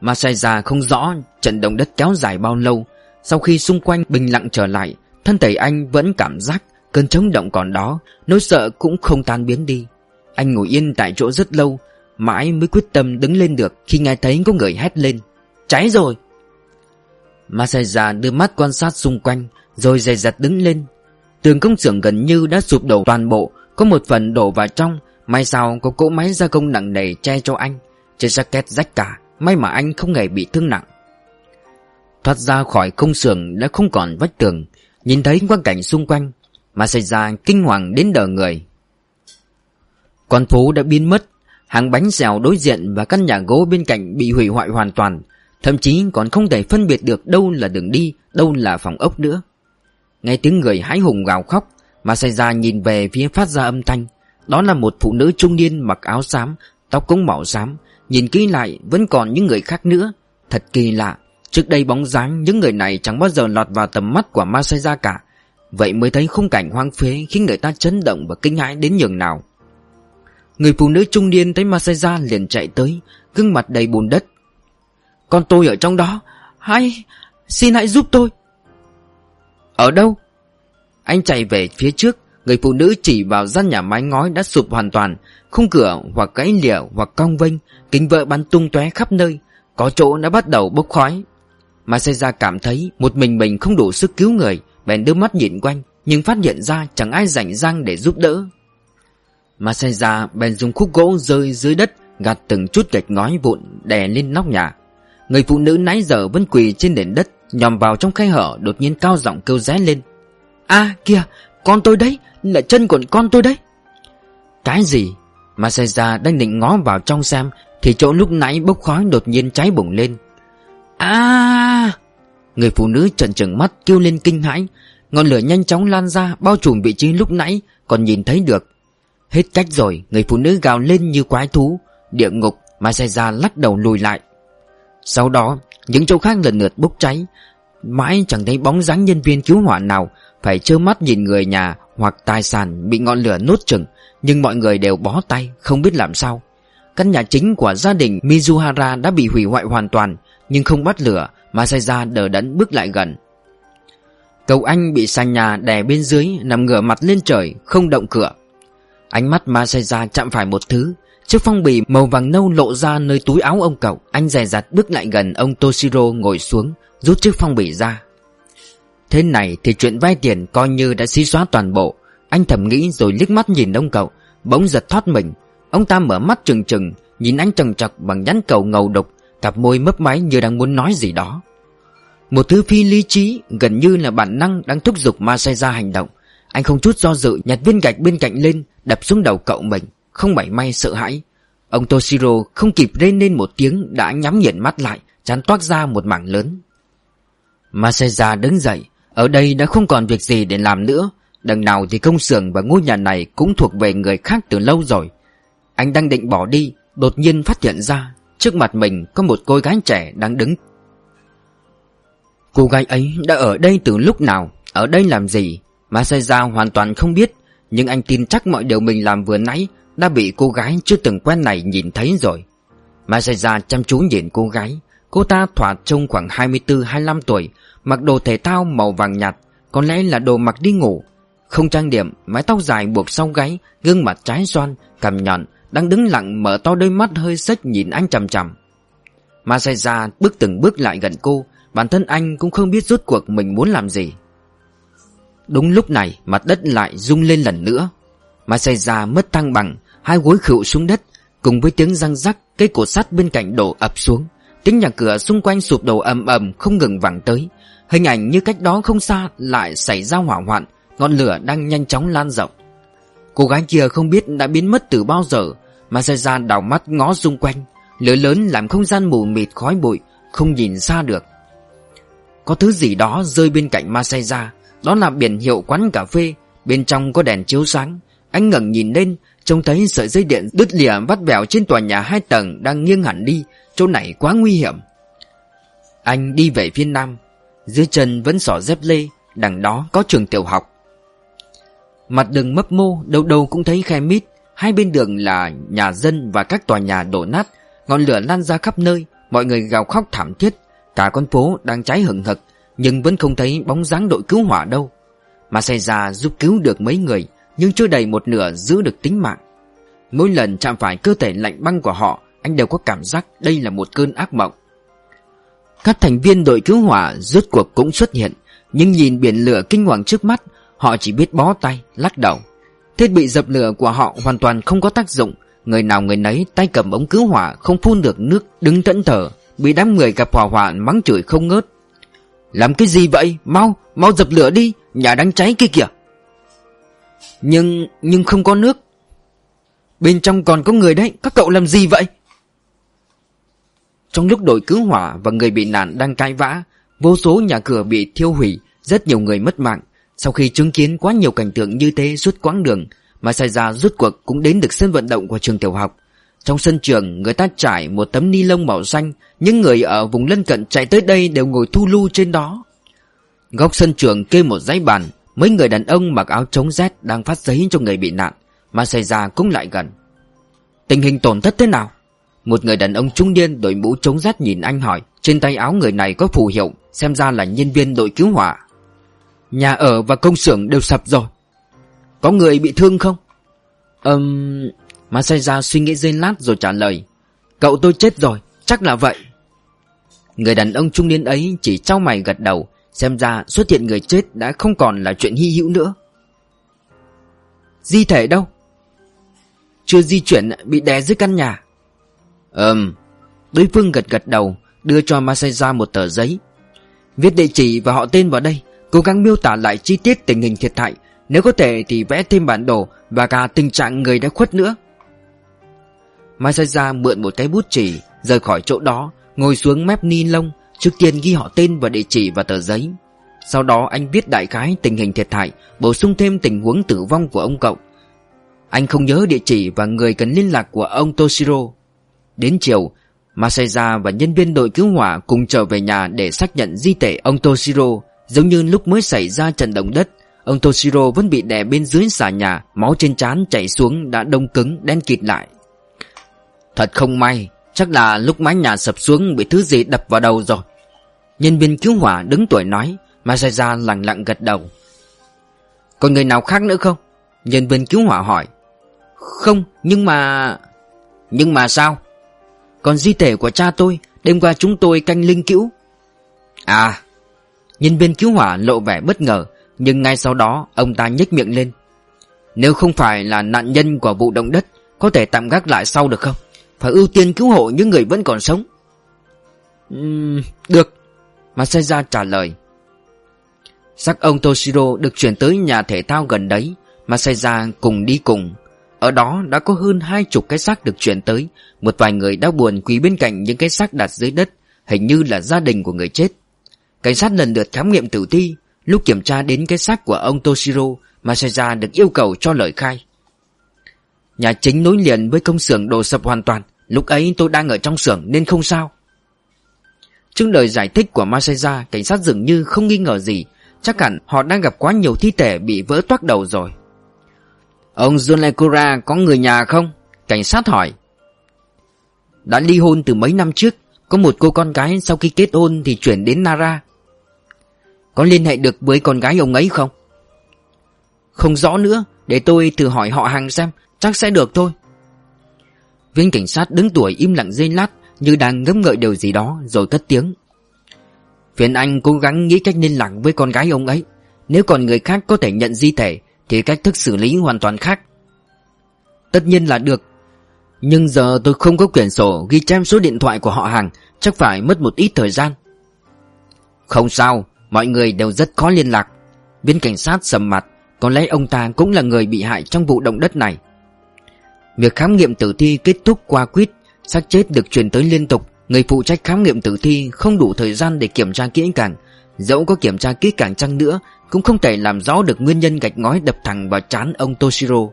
Masaya không rõ trận động đất kéo dài bao lâu, Sau khi xung quanh bình lặng trở lại, Thân thể anh vẫn cảm giác Cơn chống động còn đó, Nỗi sợ cũng không tan biến đi. Anh ngồi yên tại chỗ rất lâu, Mãi mới quyết tâm đứng lên được Khi nghe thấy có người hét lên, Cháy rồi! Masaya đưa mắt quan sát xung quanh, Rồi dày dặt đứng lên. Tường công xưởng gần như đã sụp đổ toàn bộ có một phần đổ vào trong May sao có cỗ máy gia công nặng nề che cho anh. Trên jacket rách cả May mà anh không hề bị thương nặng. Thoát ra khỏi công xưởng đã không còn vách tường Nhìn thấy quang cảnh xung quanh Masaya kinh hoàng đến đờ người. Con phố đã biến mất Hàng bánh xèo đối diện và căn nhà gỗ bên cạnh bị hủy hoại hoàn toàn Thậm chí còn không thể phân biệt được đâu là đường đi, đâu là phòng ốc nữa. Nghe tiếng người hái hùng gào khóc mà xảy ra nhìn về phía phát ra âm thanh. Đó là một phụ nữ trung niên mặc áo xám, tóc cũng màu xám. Nhìn kỹ lại vẫn còn những người khác nữa. Thật kỳ lạ Trước đây bóng dáng những người này chẳng bao giờ lọt vào tầm mắt của Masaya cả. Vậy mới thấy khung cảnh hoang phế khiến người ta chấn động và kinh hãi đến nhường nào. Người phụ nữ trung niên thấy Masaya liền chạy tới Gương mặt đầy bùn đất. Con tôi ở trong đó. Hay Xin hãy giúp tôi. Ở đâu? Anh chạy về phía trước, Người phụ nữ chỉ vào gian nhà mái ngói đã sụp hoàn toàn, Khung cửa hoặc gãy lìa hoặc cong vênh, Kính vỡ bắn tung tóe khắp nơi, Có chỗ đã bắt đầu bốc khói. Masaya cảm thấy một mình mình không đủ sức cứu người, Bèn đưa mắt nhìn quanh, Nhưng phát hiện ra chẳng ai rảnh rang để giúp đỡ. Masaya bèn dùng khúc gỗ rơi dưới đất, Gạt từng chút gạch ngói vụn đè lên nóc nhà. Người phụ nữ nãy giờ vẫn quỳ trên nền đất, Nhòm vào trong khe hở, đột nhiên cao giọng kêu ré lên a kìa con tôi đấy Là chân của con tôi đấy. Cái gì Masaya đang định ngó vào trong xem Thì chỗ lúc nãy bốc khói đột nhiên cháy bùng lên. A Người phụ nữ trợn trừng mắt kêu lên kinh hãi Ngọn lửa nhanh chóng lan ra Bao trùm vị trí lúc nãy Còn nhìn thấy được. Hết cách rồi Người phụ nữ gào lên như quái thú Địa ngục Masaya lắc đầu lùi lại. Sau đó Những chỗ khác lần lượt bốc cháy Mãi chẳng thấy bóng dáng nhân viên cứu hỏa nào phải trơ mắt nhìn người nhà Hoặc tài sản bị ngọn lửa nốt chừng Nhưng mọi người đều bó tay, Không biết làm sao. Căn nhà chính của gia đình Mizuhara đã bị hủy hoại hoàn toàn, Nhưng không bắt lửa Masaya đờ đẫn bước lại gần. Cậu anh bị sàn nhà đè bên dưới, Nằm ngửa mặt lên trời, Không động cửa. Ánh mắt Masaya chạm phải một thứ, Chiếc phong bì màu vàng nâu lộ ra nơi túi áo ông cậu. Anh dè dặt bước lại gần ông Toshiro ngồi xuống, Rút chiếc phong bì ra. Thế này thì chuyện vay tiền coi như đã xí xóa toàn bộ. Anh thầm nghĩ rồi liếc mắt nhìn ông cậu, Bỗng giật thoát mình. Ông ta mở mắt trừng trừng, Nhìn anh trần trọc bằng nhắn cầu ngầu độc, Cặp môi mấp máy như đang muốn nói gì đó. Một thứ phi lý trí, Gần như là bản năng đang thúc giục Masaya hành động. Anh không chút do dự nhặt viên gạch bên cạnh lên, Đập xuống đầu cậu mình, Không mảy may sợ hãi. Ông Toshiro không kịp rên lên một tiếng, Đã nhắm nghiền mắt lại, Chán toát ra một mảng lớn. Masaya đứng dậy ở đây đã không còn việc gì để làm nữa. Đằng nào thì công xưởng và ngôi nhà này Cũng thuộc về người khác từ lâu rồi. Anh đang định bỏ đi, Đột nhiên phát hiện ra, Trước mặt mình có một cô gái trẻ đang đứng. Cô gái ấy đã ở đây từ lúc nào? Ở đây làm gì? Masaya hoàn toàn không biết, Nhưng anh tin chắc mọi điều mình làm vừa nãy Đã bị cô gái chưa từng quen này nhìn thấy rồi. Masaya chăm chú nhìn cô gái. Cô ta thoạt trông khoảng 24-25 tuổi Mặc đồ thể thao màu vàng nhạt Có lẽ là đồ mặc đi ngủ. Không trang điểm, mái tóc dài buộc sau gáy Gương mặt trái xoan, cằm nhọn Đang đứng lặng mở to đôi mắt hơi xếch nhìn anh chằm chằm. Masaya bước từng bước lại gần cô Bản thân anh cũng không biết rốt cuộc mình muốn làm gì. Đúng lúc này mặt đất lại rung lên lần nữa. Masaya mất thăng bằng Hai gối khựu xuống đất Cùng với tiếng răng rắc Cây cột sắt bên cạnh đổ ập xuống. Tiếng nhà cửa xung quanh sụp đổ ầm ầm không ngừng vẳng tới. Hình ảnh như cách đó không xa lại xảy ra hỏa hoạn, Ngọn lửa đang nhanh chóng lan rộng. Cô gái kia không biết đã biến mất từ bao giờ, Mà xảy ra đảo mắt ngó xung quanh, Lửa lớn làm không gian mù mịt khói bụi, Không nhìn xa được. Có thứ gì đó rơi bên cạnh Masaya, Đó là biển hiệu quán cà phê, Bên trong có đèn chiếu sáng. Anh ngẩng nhìn lên, Trông thấy sợi dây điện đứt lìa vắt vẻo trên tòa nhà hai tầng Đang nghiêng hẳn đi, Chỗ này quá nguy hiểm. Anh đi về phía nam dưới chân vẫn sỏ dép lê, Đằng đó có trường tiểu học. Mặt đường mấp mô, Đâu đâu cũng thấy khe mít. Hai bên đường là nhà dân và các tòa nhà đổ nát. Ngọn lửa lan ra khắp nơi, Mọi người gào khóc thảm thiết. Cả con phố đang cháy hừng hực, Nhưng vẫn không thấy bóng dáng đội cứu hỏa đâu. Mà xảy ra giúp cứu được mấy người, Nhưng chưa đầy một nửa giữ được tính mạng. Mỗi lần chạm phải cơ thể lạnh băng của họ, Anh đều có cảm giác đây là một cơn ác mộng. Các thành viên đội cứu hỏa rốt cuộc cũng xuất hiện Nhưng nhìn biển lửa kinh hoàng trước mắt Họ chỉ biết bó tay, lắc đầu. Thiết bị dập lửa của họ hoàn toàn không có tác dụng Người nào người nấy tay cầm ống cứu hỏa Không phun được nước đứng tận thở Bị đám người gặp hỏa hoạn mắng chửi không ngớt. Làm cái gì vậy? Mau, mau dập lửa đi Nhà đang cháy kia kìa. Nhưng, nhưng không có nước. Bên trong còn có người đấy Các cậu làm gì vậy? Trong lúc đội cứu hỏa và người bị nạn đang cãi vã, Vô số nhà cửa bị thiêu hủy, Rất nhiều người mất mạng. Sau khi chứng kiến quá nhiều cảnh tượng như thế suốt quãng đường Mà xảy ra rút cuộc cũng đến được sân vận động của trường tiểu học. Trong sân trường, người ta trải một tấm ni lông màu xanh, Những người ở vùng lân cận chạy tới đây đều ngồi thu lu trên đó. Góc sân trường kê một dãy bàn, Mấy người đàn ông mặc áo chống rét đang phát giấy cho người bị nạn, Mà xảy ra cũng lại gần. Tình hình tổn thất thế nào? Một người đàn ông trung niên đội mũ chống rét nhìn anh hỏi Trên tay áo người này có phù hiệu Xem ra là nhân viên đội cứu hỏa. Nhà ở và công xưởng đều sập rồi. Có người bị thương không? Ừm um, Masaya suy nghĩ giây lát rồi trả lời Cậu tôi chết rồi Chắc là vậy. Người đàn ông trung niên ấy chỉ trao mày gật đầu Xem ra xuất hiện người chết đã không còn là chuyện hy hữu nữa. Di thể đâu? Chưa di chuyển bị đè dưới căn nhà. Ừm, Đối phương gật gật đầu, Đưa cho Masaya một tờ giấy. Viết địa chỉ và họ tên vào đây, Cố gắng miêu tả lại chi tiết tình hình thiệt hại. Nếu có thể thì vẽ thêm bản đồ Và cả tình trạng người đã khuất nữa. Masaya mượn một cái bút chỉ, Rời khỏi chỗ đó, Ngồi xuống mép ni lông, Trước tiên ghi họ tên và địa chỉ vào tờ giấy. Sau đó anh viết đại khái tình hình thiệt hại, Bổ sung thêm tình huống tử vong của ông cậu. Anh không nhớ địa chỉ và người cần liên lạc của ông Toshiro. Đến chiều, Masaya và nhân viên đội cứu hỏa cùng trở về nhà để xác nhận di thể ông Toshiro. Giống như lúc mới xảy ra trận động đất, Ông Toshiro vẫn bị đè bên dưới xà nhà, Máu trên trán chảy xuống đã đông cứng, đen kịt lại. Thật không may, Chắc là lúc mái nhà sập xuống bị thứ gì đập vào đầu rồi. Nhân viên cứu hỏa đứng tuổi nói, Masaya lặng lặng gật đầu. Còn người nào khác nữa không? Nhân viên cứu hỏa hỏi. Không, nhưng mà Nhưng mà sao? Còn di thể của cha tôi Đêm qua chúng tôi canh linh cứu À Nhân viên cứu hỏa lộ vẻ bất ngờ Nhưng ngay sau đó ông ta nhếch miệng lên. Nếu không phải là nạn nhân của vụ động đất Có thể tạm gác lại sau được không? Phải ưu tiên cứu hộ những người vẫn còn sống. Uhm, Được. Masaya trả lời. Xác ông Toshiro được chuyển tới nhà thể thao gần đấy. Masaya cùng đi cùng. Ở đó đã có hơn hai chục cái xác được chuyển tới. Một vài người đã buồn quỳ bên cạnh những cái xác đặt dưới đất, Hình như là gia đình của người chết. Cảnh sát lần lượt khám nghiệm tử thi, Lúc kiểm tra đến cái xác của ông Toshiro Masaya được yêu cầu cho lời khai. Nhà chính nối liền với công xưởng đổ sập hoàn toàn, Lúc ấy tôi đang ở trong xưởng nên không sao. Trước lời giải thích của Masaya Cảnh sát dường như không nghi ngờ gì, Chắc hẳn họ đang gặp quá nhiều thi thể bị vỡ toác đầu rồi. Ông Junekura có người nhà không? Cảnh sát hỏi. Đã ly hôn từ mấy năm trước, Có một cô con gái sau khi kết hôn thì chuyển đến Nara. Có liên hệ được với con gái ông ấy không? Không rõ nữa, Để tôi thử hỏi họ hàng xem, Chắc sẽ được thôi. Viên cảnh sát đứng tuổi im lặng dây lát, Như đang ngấm ngợi điều gì đó, Rồi cất tiếng. Phiền anh cố gắng nghĩ cách liên lạc với con gái ông ấy. Nếu còn người khác có thể nhận di thể thì cách thức xử lý hoàn toàn khác. Tất nhiên là được, Nhưng giờ tôi không có quyển sổ Ghi chép số điện thoại của họ hàng, Chắc phải mất một ít thời gian. Không sao, Mọi người đều rất khó liên lạc. Viên cảnh sát sầm mặt, Có lẽ ông ta cũng là người bị hại trong vụ động đất này. Việc khám nghiệm tử thi kết thúc qua quýt, xác chết được truyền tới liên tục, Người phụ trách khám nghiệm tử thi không đủ thời gian để kiểm tra kỹ càng Dẫu có kiểm tra kỹ càng chăng nữa, Cũng không thể làm rõ được nguyên nhân gạch ngói đập thẳng vào trán ông Toshiro.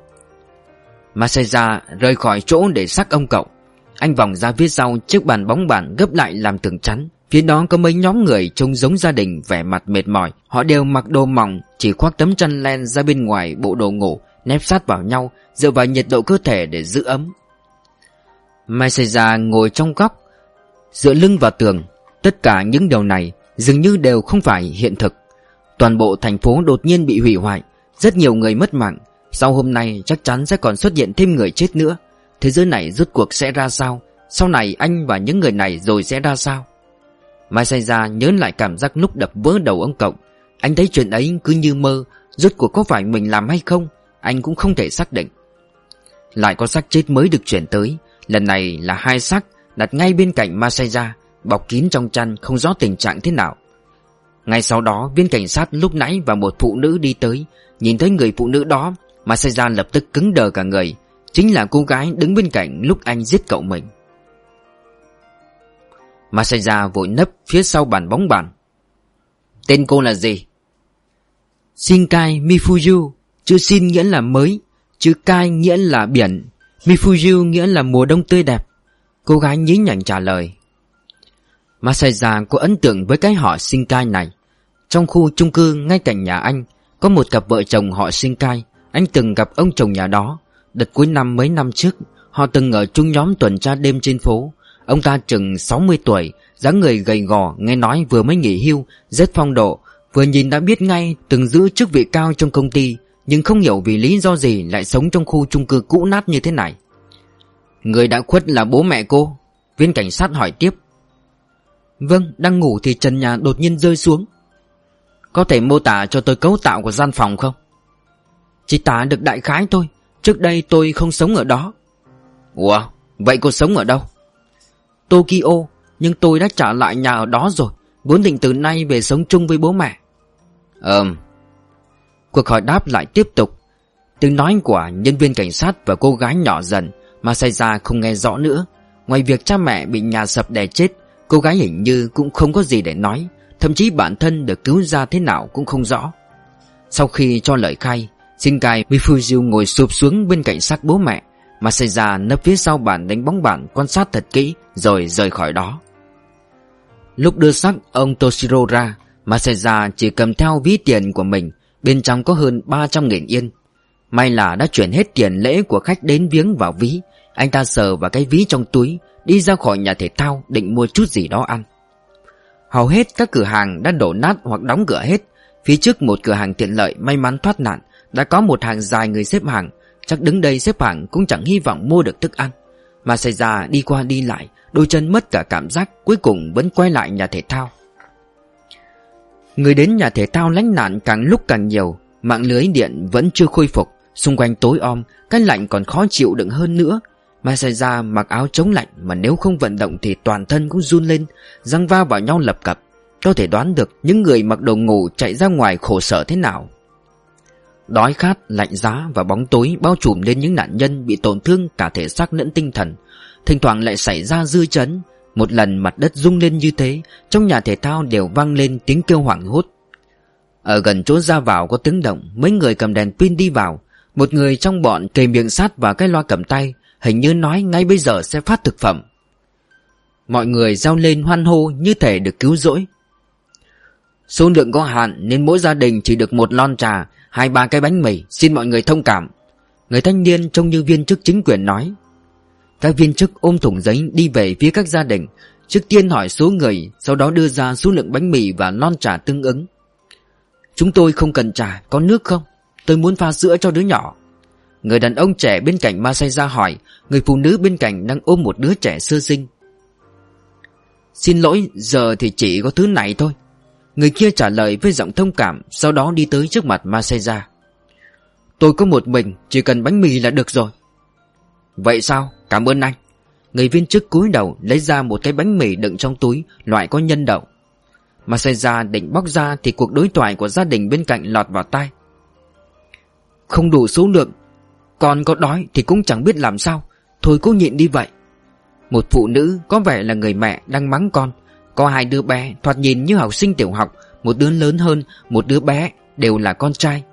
Masaya rời khỏi chỗ để xác ông cậu. Anh vòng ra phía sau chiếc bàn bóng bàn gấp lại làm tường chắn. Phía đó có mấy nhóm người trông giống gia đình, vẻ mặt mệt mỏi. Họ đều mặc đồ mỏng, Chỉ khoác tấm chăn len ra bên ngoài bộ đồ ngủ, Nép sát vào nhau, Dựa vào nhiệt độ cơ thể để giữ ấm. Masaya ngồi trong góc, Dựa lưng vào tường. Tất cả những điều này dường như đều không phải hiện thực. Toàn bộ thành phố đột nhiên bị hủy hoại Rất nhiều người mất mạng. Sau hôm nay chắc chắn sẽ còn xuất hiện thêm người chết nữa. Thế giới này rốt cuộc sẽ ra sao? Sau này anh và những người này rồi sẽ ra sao? Masaya nhớ lại cảm giác lúc đập vỡ đầu ông cậu. Anh thấy chuyện ấy cứ như mơ Rốt cuộc có phải mình làm hay không? Anh cũng không thể xác định. Lại có xác chết mới được chuyển tới. Lần này là hai xác đặt ngay bên cạnh Masaya, bọc kín trong chăn không rõ tình trạng thế nào. Ngay sau đó, viên cảnh sát lúc nãy và một phụ nữ đi tới, nhìn thấy người phụ nữ đó, mà seiza lập tức cứng đờ cả người, chính là cô gái đứng bên cạnh lúc anh giết cậu mình. mà seiza vội nấp phía sau bàn bóng bàn. Tên cô là gì? Shinkai Mifuju, chữ Shin nghĩa là mới, chữ Kai nghĩa là biển, Mifuju nghĩa là mùa đông tươi đẹp. Cô gái nhí nhảnh trả lời Masaya có ấn tượng với cái họ sinh cai này. Trong khu chung cư ngay cạnh nhà anh, Có một cặp vợ chồng họ sinh cai. Anh từng gặp ông chồng nhà đó. Đợt cuối năm mấy năm trước, Họ từng ở chung nhóm tuần tra đêm trên phố. Ông ta chừng 60 tuổi, dáng người gầy gò, Nghe nói vừa mới nghỉ hưu, Rất phong độ. Vừa nhìn đã biết ngay từng giữ chức vị cao trong công ty, Nhưng không hiểu vì lý do gì Lại sống trong khu chung cư cũ nát như thế này. Người đã khuất là bố mẹ cô. Viên cảnh sát hỏi tiếp. Vâng, đang ngủ thì trần nhà đột nhiên rơi xuống. Có thể mô tả cho tôi cấu tạo của gian phòng không? Chỉ tả được đại khái thôi. Trước đây tôi không sống ở đó. Ủa, vậy cô sống ở đâu? Tokyo, nhưng tôi đã trả lại nhà ở đó rồi. Vốn định từ nay về sống chung với bố mẹ. Ừm Cuộc hỏi đáp lại tiếp tục. Tiếng nói của nhân viên cảnh sát và cô gái nhỏ dần Mà xảy ra không nghe rõ nữa. Ngoài việc cha mẹ bị nhà sập đè chết Cô gái hình như cũng không có gì để nói, Thậm chí bản thân được cứu ra thế nào cũng không rõ. Sau khi cho lời khai, Shinkai Mifujiu ngồi sụp xuống bên cạnh xác bố mẹ Masaya nấp phía sau bàn đánh bóng bàn quan sát thật kỹ Rồi rời khỏi đó. Lúc đưa xác ông Toshiro ra Masaya chỉ cầm theo ví tiền của mình, Bên trong có hơn 300.000 yên. May là đã chuyển hết tiền lễ của khách đến viếng vào ví anh ta sờ vào cái ví trong túi, Đi ra khỏi nhà thể thao, định mua chút gì đó ăn. Hầu hết các cửa hàng đã đổ nát hoặc đóng cửa hết. Phía trước một cửa hàng tiện lợi may mắn thoát nạn, Đã có một hàng dài người xếp hàng. Chắc đứng đây xếp hàng cũng chẳng hy vọng mua được thức ăn. Mà xảy ra đi qua đi lại, Đôi chân mất cả cảm giác, Cuối cùng vẫn quay lại nhà thể thao. Người đến nhà thể thao lánh nạn càng lúc càng nhiều, Mạng lưới điện vẫn chưa khôi phục. Xung quanh tối om, Cái lạnh còn khó chịu đựng hơn nữa. Masaya mặc áo chống lạnh Mà nếu không vận động thì toàn thân cũng run lên Răng va vào nhau lập cập. Có thể đoán được những người mặc đồ ngủ chạy ra ngoài khổ sở thế nào. Đói khát, lạnh giá và bóng tối bao trùm lên những nạn nhân bị tổn thương cả thể xác lẫn tinh thần. Thỉnh thoảng lại xảy ra dư chấn. Một lần mặt đất rung lên như thế Trong nhà thể thao đều vang lên tiếng kêu hoảng hốt. Ở gần chỗ ra vào có tiếng động Mấy người cầm đèn pin đi vào. Một người trong bọn kề miệng sát vào cái loa cầm tay. Hình như nói ngay bây giờ sẽ phát thực phẩm. Mọi người giao lên hoan hô như thể được cứu rỗi. Số lượng có hạn nên mỗi gia đình chỉ được một lon trà, Hai ba cái bánh mì. Xin mọi người thông cảm. Người thanh niên trông như viên chức chính quyền nói. Các viên chức ôm thùng giấy đi về phía các gia đình. Trước tiên hỏi số người, Sau đó đưa ra số lượng bánh mì và lon trà tương ứng. Chúng tôi không cần trà, Có nước không? Tôi muốn pha sữa cho đứa nhỏ. Người đàn ông trẻ bên cạnh Masaya hỏi, Người phụ nữ bên cạnh đang ôm một đứa trẻ sơ sinh. Xin lỗi, Giờ thì chỉ có thứ này thôi. Người kia trả lời với giọng thông cảm, Sau đó đi tới trước mặt Masaya Tôi có một mình, Chỉ cần bánh mì là được rồi. Vậy sao? Cảm ơn anh. Người viên chức cúi đầu lấy ra một cái bánh mì đựng trong túi, Loại có nhân đậu. Masaya định bóc ra Thì cuộc đối thoại của gia đình bên cạnh lọt vào tai. Không đủ số lượng con có đói thì cũng chẳng biết làm sao. Thôi cố nhịn đi vậy. Một phụ nữ có vẻ là người mẹ đang mắng con. Có hai đứa bé thoạt nhìn như học sinh tiểu học. Một đứa lớn hơn, Một đứa bé đều là con trai.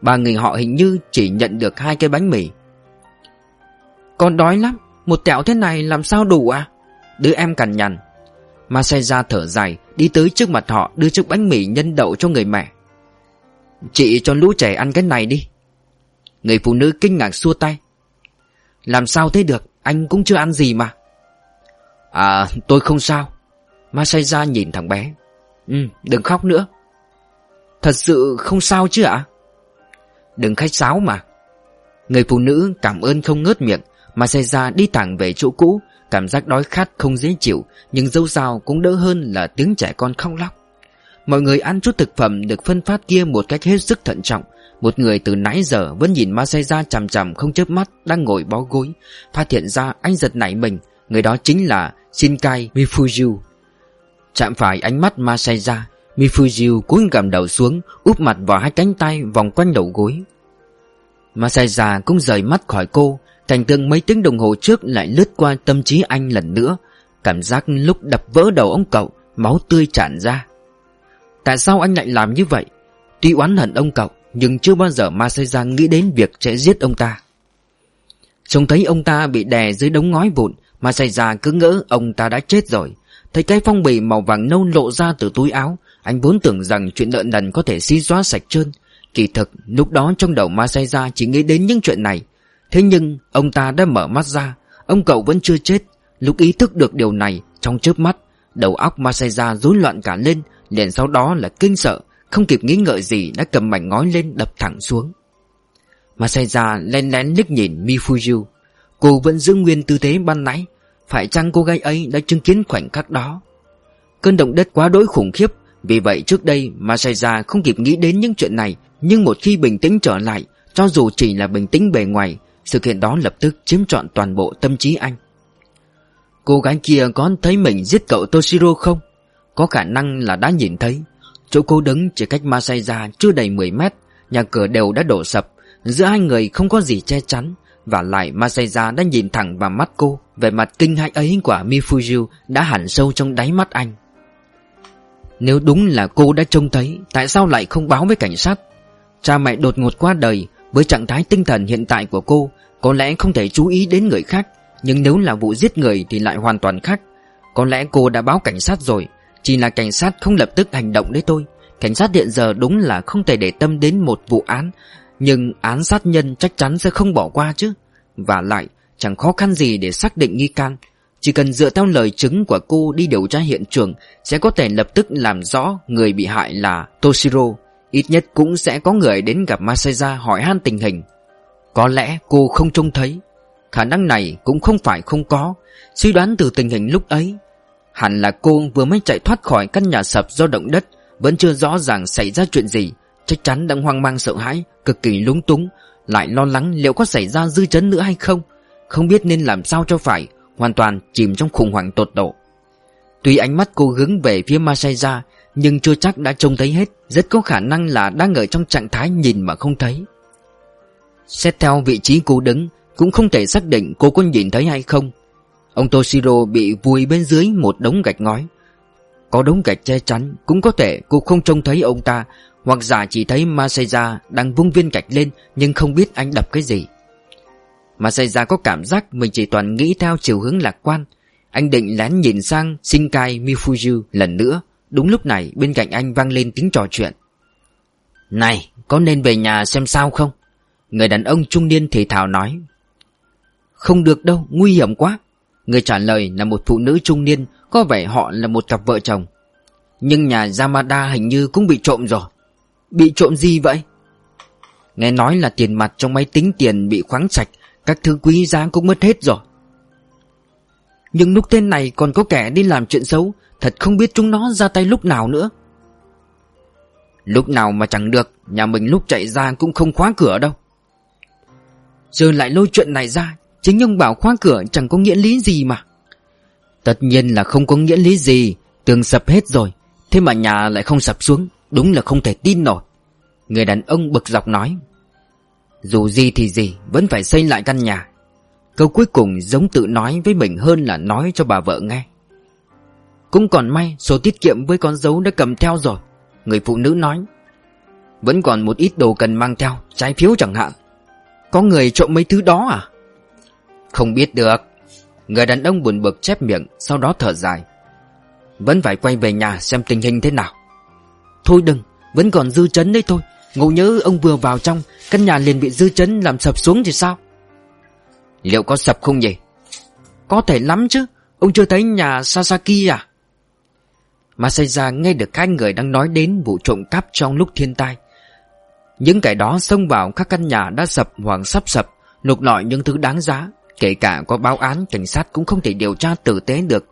Ba người họ hình như chỉ nhận được hai cái bánh mì. Con đói lắm. Một tẹo thế này làm sao đủ à? Đứa em cằn nhằn. Masaya thở dài, Đi tới trước mặt họ đưa chiếc bánh mì nhân đậu cho người mẹ. Chị cho lũ trẻ ăn cái này đi. Người phụ nữ kinh ngạc xua tay. Làm sao thế được? Anh cũng chưa ăn gì mà. À tôi không sao. Masaya nhìn thằng bé. Ừ đừng khóc nữa. Thật sự không sao chứ ạ? Đừng khách sáo mà. Người phụ nữ cảm ơn không ngớt miệng. Masaya đi thẳng về chỗ cũ, Cảm giác đói khát không dễ chịu, Nhưng dẫu sao cũng đỡ hơn là tiếng trẻ con khóc lóc. Mọi người ăn chút thực phẩm được phân phát kia một cách hết sức thận trọng một người từ nãy giờ vẫn nhìn Masaya chằm chằm không chớp mắt, Đang ngồi bó gối, Phát hiện ra anh giật nảy mình. Người đó chính là Shinkai Mifuju Chạm phải ánh mắt Masaya, Mifujiu cúi gằm đầu xuống, Úp mặt vào hai cánh tay vòng quanh đầu gối. Masaya cũng rời mắt khỏi cô, Cảnh tượng mấy tiếng đồng hồ trước lại lướt qua tâm trí anh lần nữa. Cảm giác lúc đập vỡ đầu ông cậu, Máu tươi tràn ra. Tại sao anh lại làm như vậy? Tuy oán hận ông cậu nhưng chưa bao giờ Masaya nghĩ đến việc sẽ giết ông ta. Trông thấy ông ta bị đè dưới đống ngói vụn, Masaya cứ ngỡ ông ta đã chết rồi. Thấy cái phong bì màu vàng nâu lộ ra từ túi áo, Anh vốn tưởng rằng chuyện nợ nần có thể xí xóa sạch trơn. Kỳ thực, lúc đó trong đầu Masaya chỉ nghĩ đến những chuyện này. Thế nhưng, ông ta đã mở mắt ra. Ông cậu vẫn chưa chết. Lúc ý thức được điều này, Trong chớp mắt, Đầu óc Masaya rối loạn cả lên, liền sau đó là kinh sợ. Không kịp nghĩ ngợi gì, đã cầm mảnh ngói lên đập thẳng xuống. Masaya len lén liếc nhìn Mifuju. Cô vẫn giữ nguyên tư thế ban nãy. Phải chăng cô gái ấy đã chứng kiến khoảnh khắc đó? Cơn động đất quá đỗi khủng khiếp. Vì vậy trước đây Masaya không kịp nghĩ đến những chuyện này. Nhưng một khi bình tĩnh trở lại, Cho dù chỉ là bình tĩnh bề ngoài, Sự kiện đó lập tức chiếm trọn toàn bộ tâm trí anh. Cô gái kia có thấy mình giết cậu Toshiro không? Có khả năng là đã nhìn thấy. Chỗ cô đứng chỉ cách Masaya chưa đầy 10 mét, Nhà cửa đều đã đổ sập. Giữa hai người không có gì che chắn, Và lại Masaya đã nhìn thẳng vào mắt cô Về mặt kinh hãi ấy của Mifuju Đã hẳn sâu trong đáy mắt anh. Nếu đúng là cô đã trông thấy, Tại sao lại không báo với cảnh sát? Cha mẹ đột ngột qua đời, Với trạng thái tinh thần hiện tại của cô, Có lẽ không thể chú ý đến người khác, Nhưng nếu là vụ giết người thì lại hoàn toàn khác. Có lẽ cô đã báo cảnh sát rồi. Chỉ là cảnh sát không lập tức hành động đấy thôi. Cảnh sát hiện giờ đúng là không thể để tâm đến một vụ án. Nhưng án sát nhân chắc chắn sẽ không bỏ qua chứ. Và lại, chẳng khó khăn gì để xác định nghi can. Chỉ cần dựa theo lời chứng của cô đi điều tra hiện trường, Sẽ có thể lập tức làm rõ người bị hại là Toshiro. Ít nhất cũng sẽ có người đến gặp Masaya hỏi han tình hình. Có lẽ cô không trông thấy. Khả năng này cũng không phải không có. Suy đoán từ tình hình lúc ấy Hẳn là cô vừa mới chạy thoát khỏi căn nhà sập do động đất, vẫn chưa rõ ràng xảy ra chuyện gì. Chắc chắn đang hoang mang sợ hãi, Cực kỳ lúng túng, Lại lo lắng liệu có xảy ra dư chấn nữa hay không. Không biết nên làm sao cho phải, Hoàn toàn chìm trong khủng hoảng tột độ. Tuy ánh mắt cô hướng về phía Masaya, Nhưng chưa chắc đã trông thấy hết, Rất có khả năng là đang ở trong trạng thái nhìn mà không thấy. Xét theo vị trí cô đứng, Cũng không thể xác định cô có nhìn thấy hay không. Ông Toshiro bị vùi bên dưới một đống gạch ngói. Có đống gạch che chắn, Cũng có thể cô không trông thấy ông ta, Hoặc giả chỉ thấy Masaya đang vung viên gạch lên, Nhưng không biết anh đập cái gì. Masaya có cảm giác Mình chỉ toàn nghĩ theo chiều hướng lạc quan. Anh định lén nhìn sang Shinkai Mifuju lần nữa. Đúng lúc này, bên cạnh anh vang lên tiếng trò chuyện. Này, có nên về nhà xem sao không? Người đàn ông trung niên thì thào nói. Không được đâu, nguy hiểm quá. Người trả lời là một phụ nữ trung niên, Có vẻ họ là một cặp vợ chồng. Nhưng nhà Yamada hình như cũng bị trộm rồi. Bị trộm gì vậy? Nghe nói là tiền mặt trong máy tính tiền bị khoáng sạch, Các thứ quý giá cũng mất hết rồi. Nhưng lúc tên này còn có kẻ đi làm chuyện xấu, Thật không biết chúng nó ra tay lúc nào nữa. Lúc nào mà chẳng được, Nhà mình lúc chạy ra cũng không khóa cửa đâu. Giờ lại lôi chuyện này ra Chính ông bảo khóa cửa chẳng có nghĩa lý gì mà. Tất nhiên là không có nghĩa lý gì, Tường sập hết rồi, Thế mà nhà lại không sập xuống, Đúng là không thể tin nổi. Người đàn ông bực dọc nói, Dù gì thì gì, Vẫn phải xây lại căn nhà. Câu cuối cùng giống tự nói với mình hơn là nói cho bà vợ nghe. Cũng còn may, Số tiết kiệm với con dấu đã cầm theo rồi. Người phụ nữ nói, Vẫn còn một ít đồ cần mang theo, Trái phiếu chẳng hạn. Có người trộm mấy thứ đó à? Không biết được. Người đàn ông buồn bực chép miệng, Sau đó thở dài. Vẫn phải quay về nhà xem tình hình thế nào. Thôi đừng, Vẫn còn dư chấn đấy thôi. Ngộ nhớ ông vừa vào trong, Căn nhà liền bị dư chấn làm sập xuống thì sao? Liệu có sập không nhỉ? Có thể lắm chứ, Ông chưa thấy nhà Sasaki à? Masaya nghe được hai người đang nói đến vụ trộm cắp trong lúc thiên tai. Những kẻ đó xông vào các căn nhà đã sập hoặc sắp sập, Lục lọi những thứ đáng giá. Kể cả có báo án, cảnh sát cũng không thể điều tra tử tế được.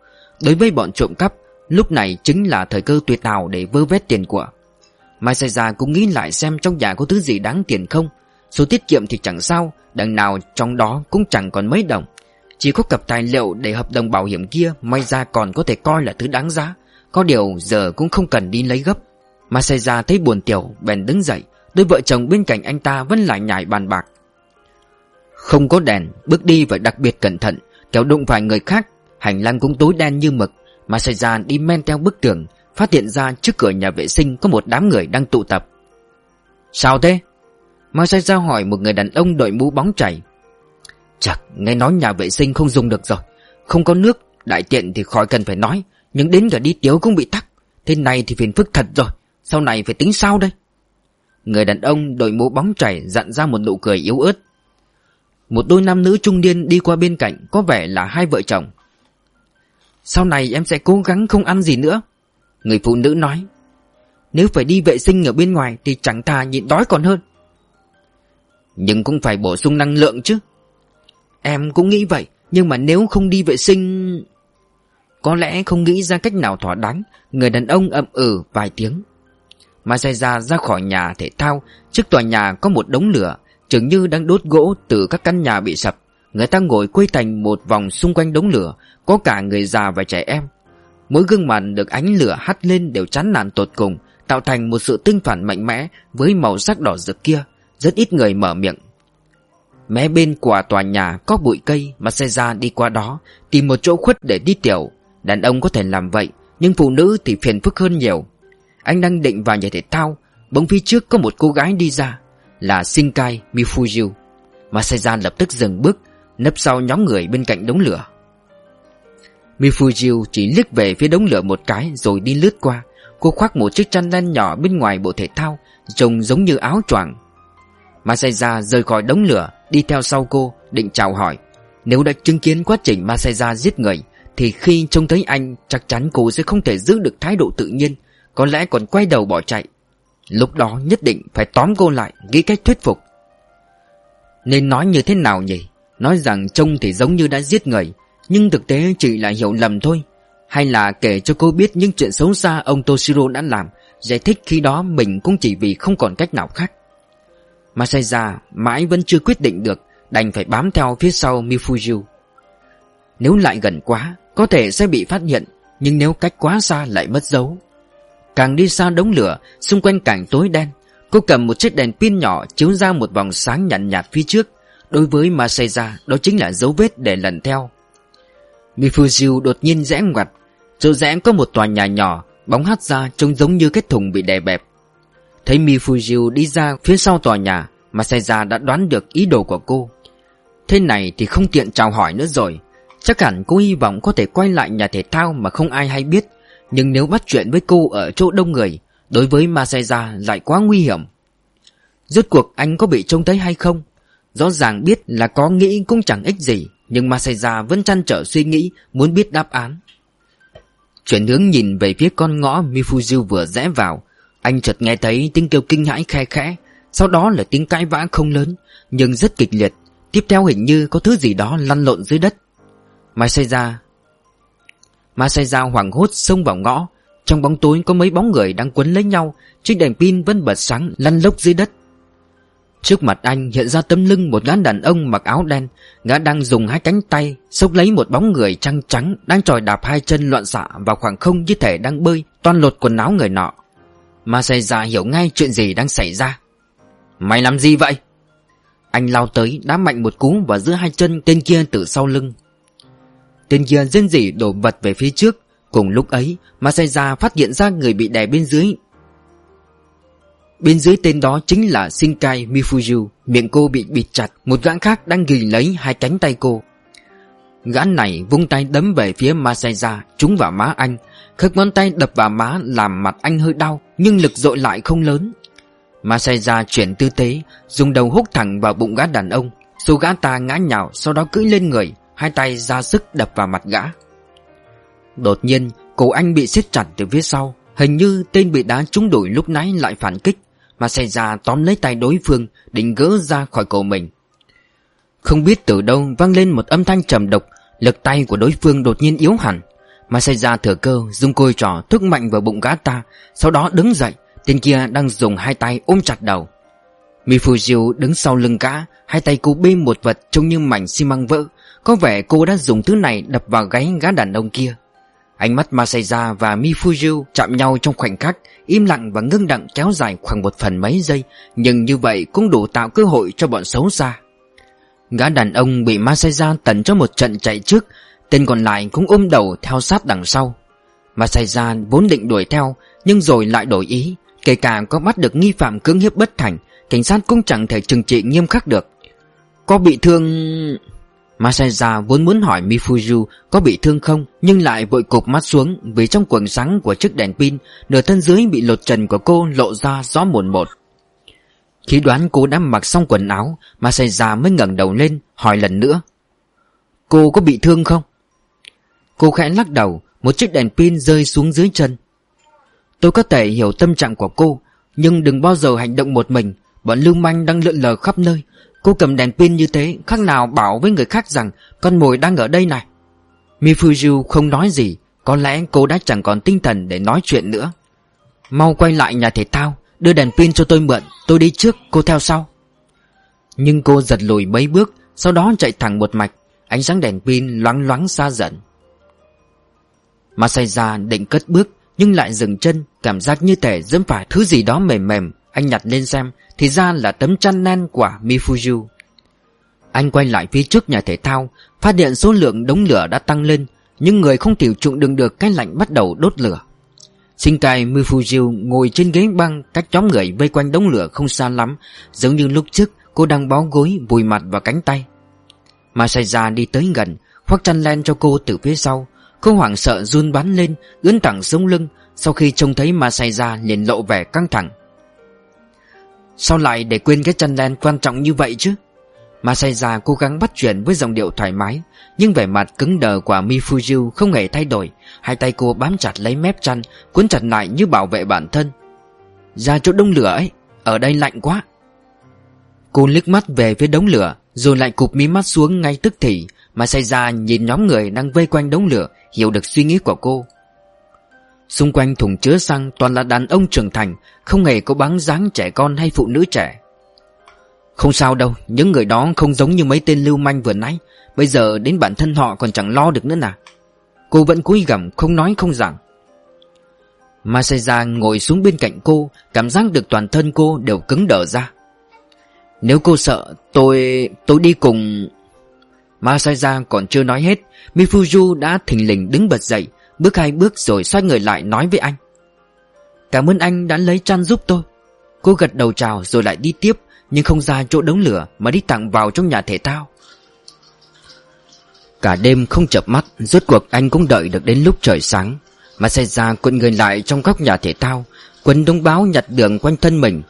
Đối với bọn trộm cắp, Lúc này chính là thời cơ tuyệt hảo để vơ vét tiền của. Mai xảy Gia cũng nghĩ lại xem trong nhà có thứ gì đáng tiền không. Số tiết kiệm thì chẳng sao, Đằng nào trong đó cũng chẳng còn mấy đồng. Chỉ có cặp tài liệu để hợp đồng bảo hiểm kia, May ra còn có thể coi là thứ đáng giá. Có điều giờ cũng không cần đi lấy gấp. Masaya thấy buồn tiểu, bèn đứng dậy. Đôi vợ chồng bên cạnh anh ta vẫn lại nhảy bàn bạc không có đèn, Bước đi phải đặc biệt cẩn thận, Kéo đụng phải người khác. Hành lang cũng tối đen như mực, Mà xảy ra đi men theo bức tường, Phát hiện ra trước cửa nhà vệ sinh Có một đám người đang tụ tập. Sao thế? Mà xảy ra hỏi một người đàn ông đội mũ bóng chảy Chắc nghe nói nhà vệ sinh không dùng được rồi, Không có nước, Đại tiện thì khỏi cần phải nói, Nhưng đến cả đi tiếu cũng bị tắc. Thế này thì phiền phức thật rồi, Sau này phải tính sao đây? Người đàn ông đội mũ bóng chảy dặn ra một nụ cười yếu ớt một đôi nam nữ trung niên đi qua bên cạnh, Có vẻ là hai vợ chồng. Sau này em sẽ cố gắng không ăn gì nữa, Người phụ nữ nói. Nếu phải đi vệ sinh ở bên ngoài Thì chẳng thà nhịn đói còn hơn. Nhưng cũng phải bổ sung năng lượng chứ. Em cũng nghĩ vậy, Nhưng mà nếu không đi vệ sinh, Có lẽ không nghĩ ra cách nào thỏa đáng. Người đàn ông ậm ừ vài tiếng. Masaya ra khỏi nhà thể thao, Trước tòa nhà có một đống lửa. Chừng như đang đốt gỗ từ các căn nhà bị sập, Người ta ngồi quây thành một vòng xung quanh đống lửa, Có cả người già và trẻ em. Mỗi gương mặt được ánh lửa hắt lên đều chán nản tột cùng, Tạo thành một sự tinh phản mạnh mẽ Với màu sắc đỏ rực kia. Rất ít người mở miệng. Mé bên của tòa nhà có bụi cây Mà xe ra đi qua đó, Tìm một chỗ khuất để đi tiểu. Đàn ông có thể làm vậy, Nhưng phụ nữ thì phiền phức hơn nhiều. Anh đang định vào nhà thể thao, Bỗng phía trước có một cô gái đi ra. Là Shinkai Mifujiu Masaya lập tức dừng bước, Nấp sau nhóm người bên cạnh đống lửa. Mifujiu chỉ liếc về phía đống lửa một cái Rồi đi lướt qua. Cô khoác một chiếc chăn len nhỏ bên ngoài bộ thể thao, Trông giống như áo choàng. Masaya rời khỏi đống lửa, Đi theo sau cô, định chào hỏi. Nếu đã chứng kiến quá trình Masaya giết người, Thì khi trông thấy anh, Chắc chắn cô sẽ không thể giữ được thái độ tự nhiên, Có lẽ còn quay đầu bỏ chạy. Lúc đó nhất định phải tóm cô lại, Nghĩ cách thuyết phục. Nên nói như thế nào nhỉ? Nói rằng trông thì giống như đã giết người, Nhưng thực tế chỉ là hiểu lầm thôi. Hay là kể cho cô biết những chuyện xấu xa ông Toshiro đã làm, Giải thích khi đó mình cũng chỉ vì không còn cách nào khác. Mà sai ra, mãi vẫn chưa quyết định được, Đành phải bám theo phía sau Mifuju Nếu lại gần quá, Có thể sẽ bị phát hiện, Nhưng nếu cách quá xa lại mất dấu. Càng đi xa đống lửa, Xung quanh càng tối đen, Cô cầm một chiếc đèn pin nhỏ Chiếu ra một vòng sáng nhạt nhạt phía trước. Đối với Masaya, Đó chính là dấu vết để lần theo. Mifuju đột nhiên rẽ ngoặt, Chỗ rẽ có một tòa nhà nhỏ, Bóng hắt ra trông giống như cái thùng bị đè bẹp. Thấy Mifujiu đi ra phía sau tòa nhà, Masaya đã đoán được ý đồ của cô. Thế này thì không tiện chào hỏi nữa rồi, Chắc hẳn cô hy vọng có thể quay lại nhà thể thao mà không ai hay biết. Nhưng nếu bắt chuyện với cô ở chỗ đông người, Đối với Masaya lại quá nguy hiểm. Rốt cuộc anh có bị trông thấy hay không? Rõ ràng biết là có nghĩ cũng chẳng ích gì, Nhưng Masaya vẫn chăn trở suy nghĩ, Muốn biết đáp án. Chuyển hướng nhìn về phía con ngõ Mifuzu vừa rẽ vào, Anh chợt nghe thấy tiếng kêu kinh hãi khe khẽ. Sau đó là tiếng cãi vã không lớn, Nhưng rất kịch liệt. Tiếp theo hình như có thứ gì đó lăn lộn dưới đất. Masaya Masaya hoảng hốt xông vào ngõ. Trong bóng tối có mấy bóng người đang quấn lấy nhau, Chiếc đèn pin vẫn bật sáng lăn lốc dưới đất. Trước mặt anh hiện ra tấm lưng một gã đàn ông mặc áo đen. Gã đang dùng hai cánh tay Xốc lấy một bóng người trăng trắng Đang tròi đạp hai chân loạn xạ vào khoảng không như thể đang bơi Toàn lột quần áo người nọ. Masaya hiểu ngay chuyện gì đang xảy ra. Mày làm gì vậy? Anh lao tới đá mạnh một cú vào giữa hai chân tên kia từ sau lưng. Tên kia rên rỉ đổ vật về phía trước. Cùng lúc ấy, Masaya phát hiện ra người bị đè bên dưới. Bên dưới tên đó chính là Shinkai Mifuju. Miệng cô bị bịt chặt, Một gã khác đang ghi lấy hai cánh tay cô. Gã này vung tay đấm về phía Masaya, Trúng vào má anh. Khớp ngón tay đập vào má làm mặt anh hơi đau, Nhưng lực dội lại không lớn. Masaya chuyển tư thế, Dùng đầu húc thẳng vào bụng gã đàn ông. Số gã ta ngã nhào, Sau đó cưỡi lên người. Hai tay ra sức đập vào mặt gã. Đột nhiên, cổ anh bị siết chặt từ phía sau. Hình như tên bị đá trúng đuổi lúc nãy lại phản kích, mà xảy ra tóm lấy tay đối phương, Định gỡ ra khỏi cổ mình. Không biết từ đâu vang lên một âm thanh trầm độc, Lực tay của đối phương đột nhiên yếu hẳn. Mà xảy ra thừa cơ, Dùng côi trỏ thúc mạnh vào bụng gã ta, Sau đó đứng dậy, Tên kia đang dùng hai tay ôm chặt đầu. Mifujiu đứng sau lưng gã, Hai tay cô bê một vật trông như mảnh xi măng vỡ có vẻ cô đã dùng thứ này đập vào gáy gã đàn ông kia. Ánh mắt Masaya và Mifuju chạm nhau trong khoảnh khắc, Im lặng và ngưng đặng kéo dài khoảng một phần mấy giây, Nhưng như vậy cũng đủ tạo cơ hội cho bọn xấu xa. Gã đàn ông bị Masaya tấn cho một trận chạy trước, Tên còn lại cũng ôm đầu theo sát đằng sau. Masaya vốn định đuổi theo, Nhưng rồi lại đổi ý, Kể cả có bắt được nghi phạm cưỡng hiếp bất thành, Cảnh sát cũng chẳng thể trừng trị nghiêm khắc được. Có bị thương... Masaya vốn muốn hỏi Mifuju có bị thương không, Nhưng lại vội cụp mắt xuống Vì trong quần sáng của chiếc đèn pin, Nửa thân dưới bị lột trần của cô lộ ra rõ mồn một. Khi đoán cô đã mặc xong quần áo Masaya mới ngẩng đầu lên, Hỏi lần nữa. Cô có bị thương không? Cô khẽ lắc đầu, Một chiếc đèn pin rơi xuống dưới chân. Tôi có thể hiểu tâm trạng của cô, Nhưng đừng bao giờ hành động một mình. Bọn lưu manh đang lượn lờ khắp nơi Cô cầm đèn pin như thế, Khác nào bảo với người khác rằng, Con mồi đang ở đây này. Mifuju không nói gì, Có lẽ cô đã chẳng còn tinh thần để nói chuyện nữa. Mau quay lại nhà thể thao, Đưa đèn pin cho tôi mượn, Tôi đi trước, cô theo sau. Nhưng cô giật lùi mấy bước, Sau đó chạy thẳng một mạch, Ánh sáng đèn pin loáng loáng xa dần. Masaya định cất bước, Nhưng lại dừng chân, Cảm giác như thể dẫm phải thứ gì đó mềm mềm anh nhặt lên xem, Thì ra là tấm chăn len của Mifuju. Anh quay lại phía trước nhà thể thao, Phát hiện số lượng đống lửa đã tăng lên, Nhưng người không tiểu trụ đựng được cái lạnh bắt đầu đốt lửa. Sinh tài Mifuju ngồi trên ghế băng Cách nhóm người vây quanh đống lửa không xa lắm, Giống như lúc trước cô đang bó gối, vùi mặt vào cánh tay. Masaya đi tới gần, Khoác chăn len cho cô từ phía sau. Cô hoảng sợ run bắn lên Ướn thẳng sống lưng. Sau khi trông thấy Masaya liền lộ vẻ căng thẳng. Sao lại để quên cái chăn len quan trọng như vậy chứ? Masaya cố gắng bắt chuyện với dòng điệu thoải mái, Nhưng vẻ mặt cứng đờ của Mifuju không hề thay đổi. Hai tay cô bám chặt lấy mép chăn Cuốn chặt lại như bảo vệ bản thân. Ra chỗ đông lửa ấy, Ở đây lạnh quá. Cô liếc mắt về phía đống lửa, Rồi lại cụp mí mắt xuống ngay tức thì. Masaya nhìn nhóm người đang vây quanh đống lửa, Hiểu được suy nghĩ của cô. Xung quanh thùng chứa xăng toàn là đàn ông trưởng thành, Không hề có bóng dáng trẻ con hay phụ nữ trẻ. Không sao đâu, Những người đó không giống như mấy tên lưu manh vừa nãy. Bây giờ đến bản thân họ còn chẳng lo được nữa nào Cô vẫn cúi gằm, không nói không rằng Masaya ngồi xuống bên cạnh cô, Cảm giác được toàn thân cô đều cứng đờ ra. Nếu cô sợ tôi... tôi đi cùng... Masaya còn chưa nói hết, Mifuju đã thình lình đứng bật dậy. Bước hai bước rồi xoay người lại nói với anh. Cảm ơn anh đã lấy chăn giúp tôi. Cô gật đầu chào rồi lại đi tiếp, Nhưng không ra chỗ đống lửa Mà đi thẳng vào trong nhà thể thao. Cả đêm không chập mắt, Rốt cuộc anh cũng đợi được đến lúc trời sáng, Mà xảy ra quận người lại trong góc nhà thể thao. Quân đông báo nhặt đường quanh thân mình,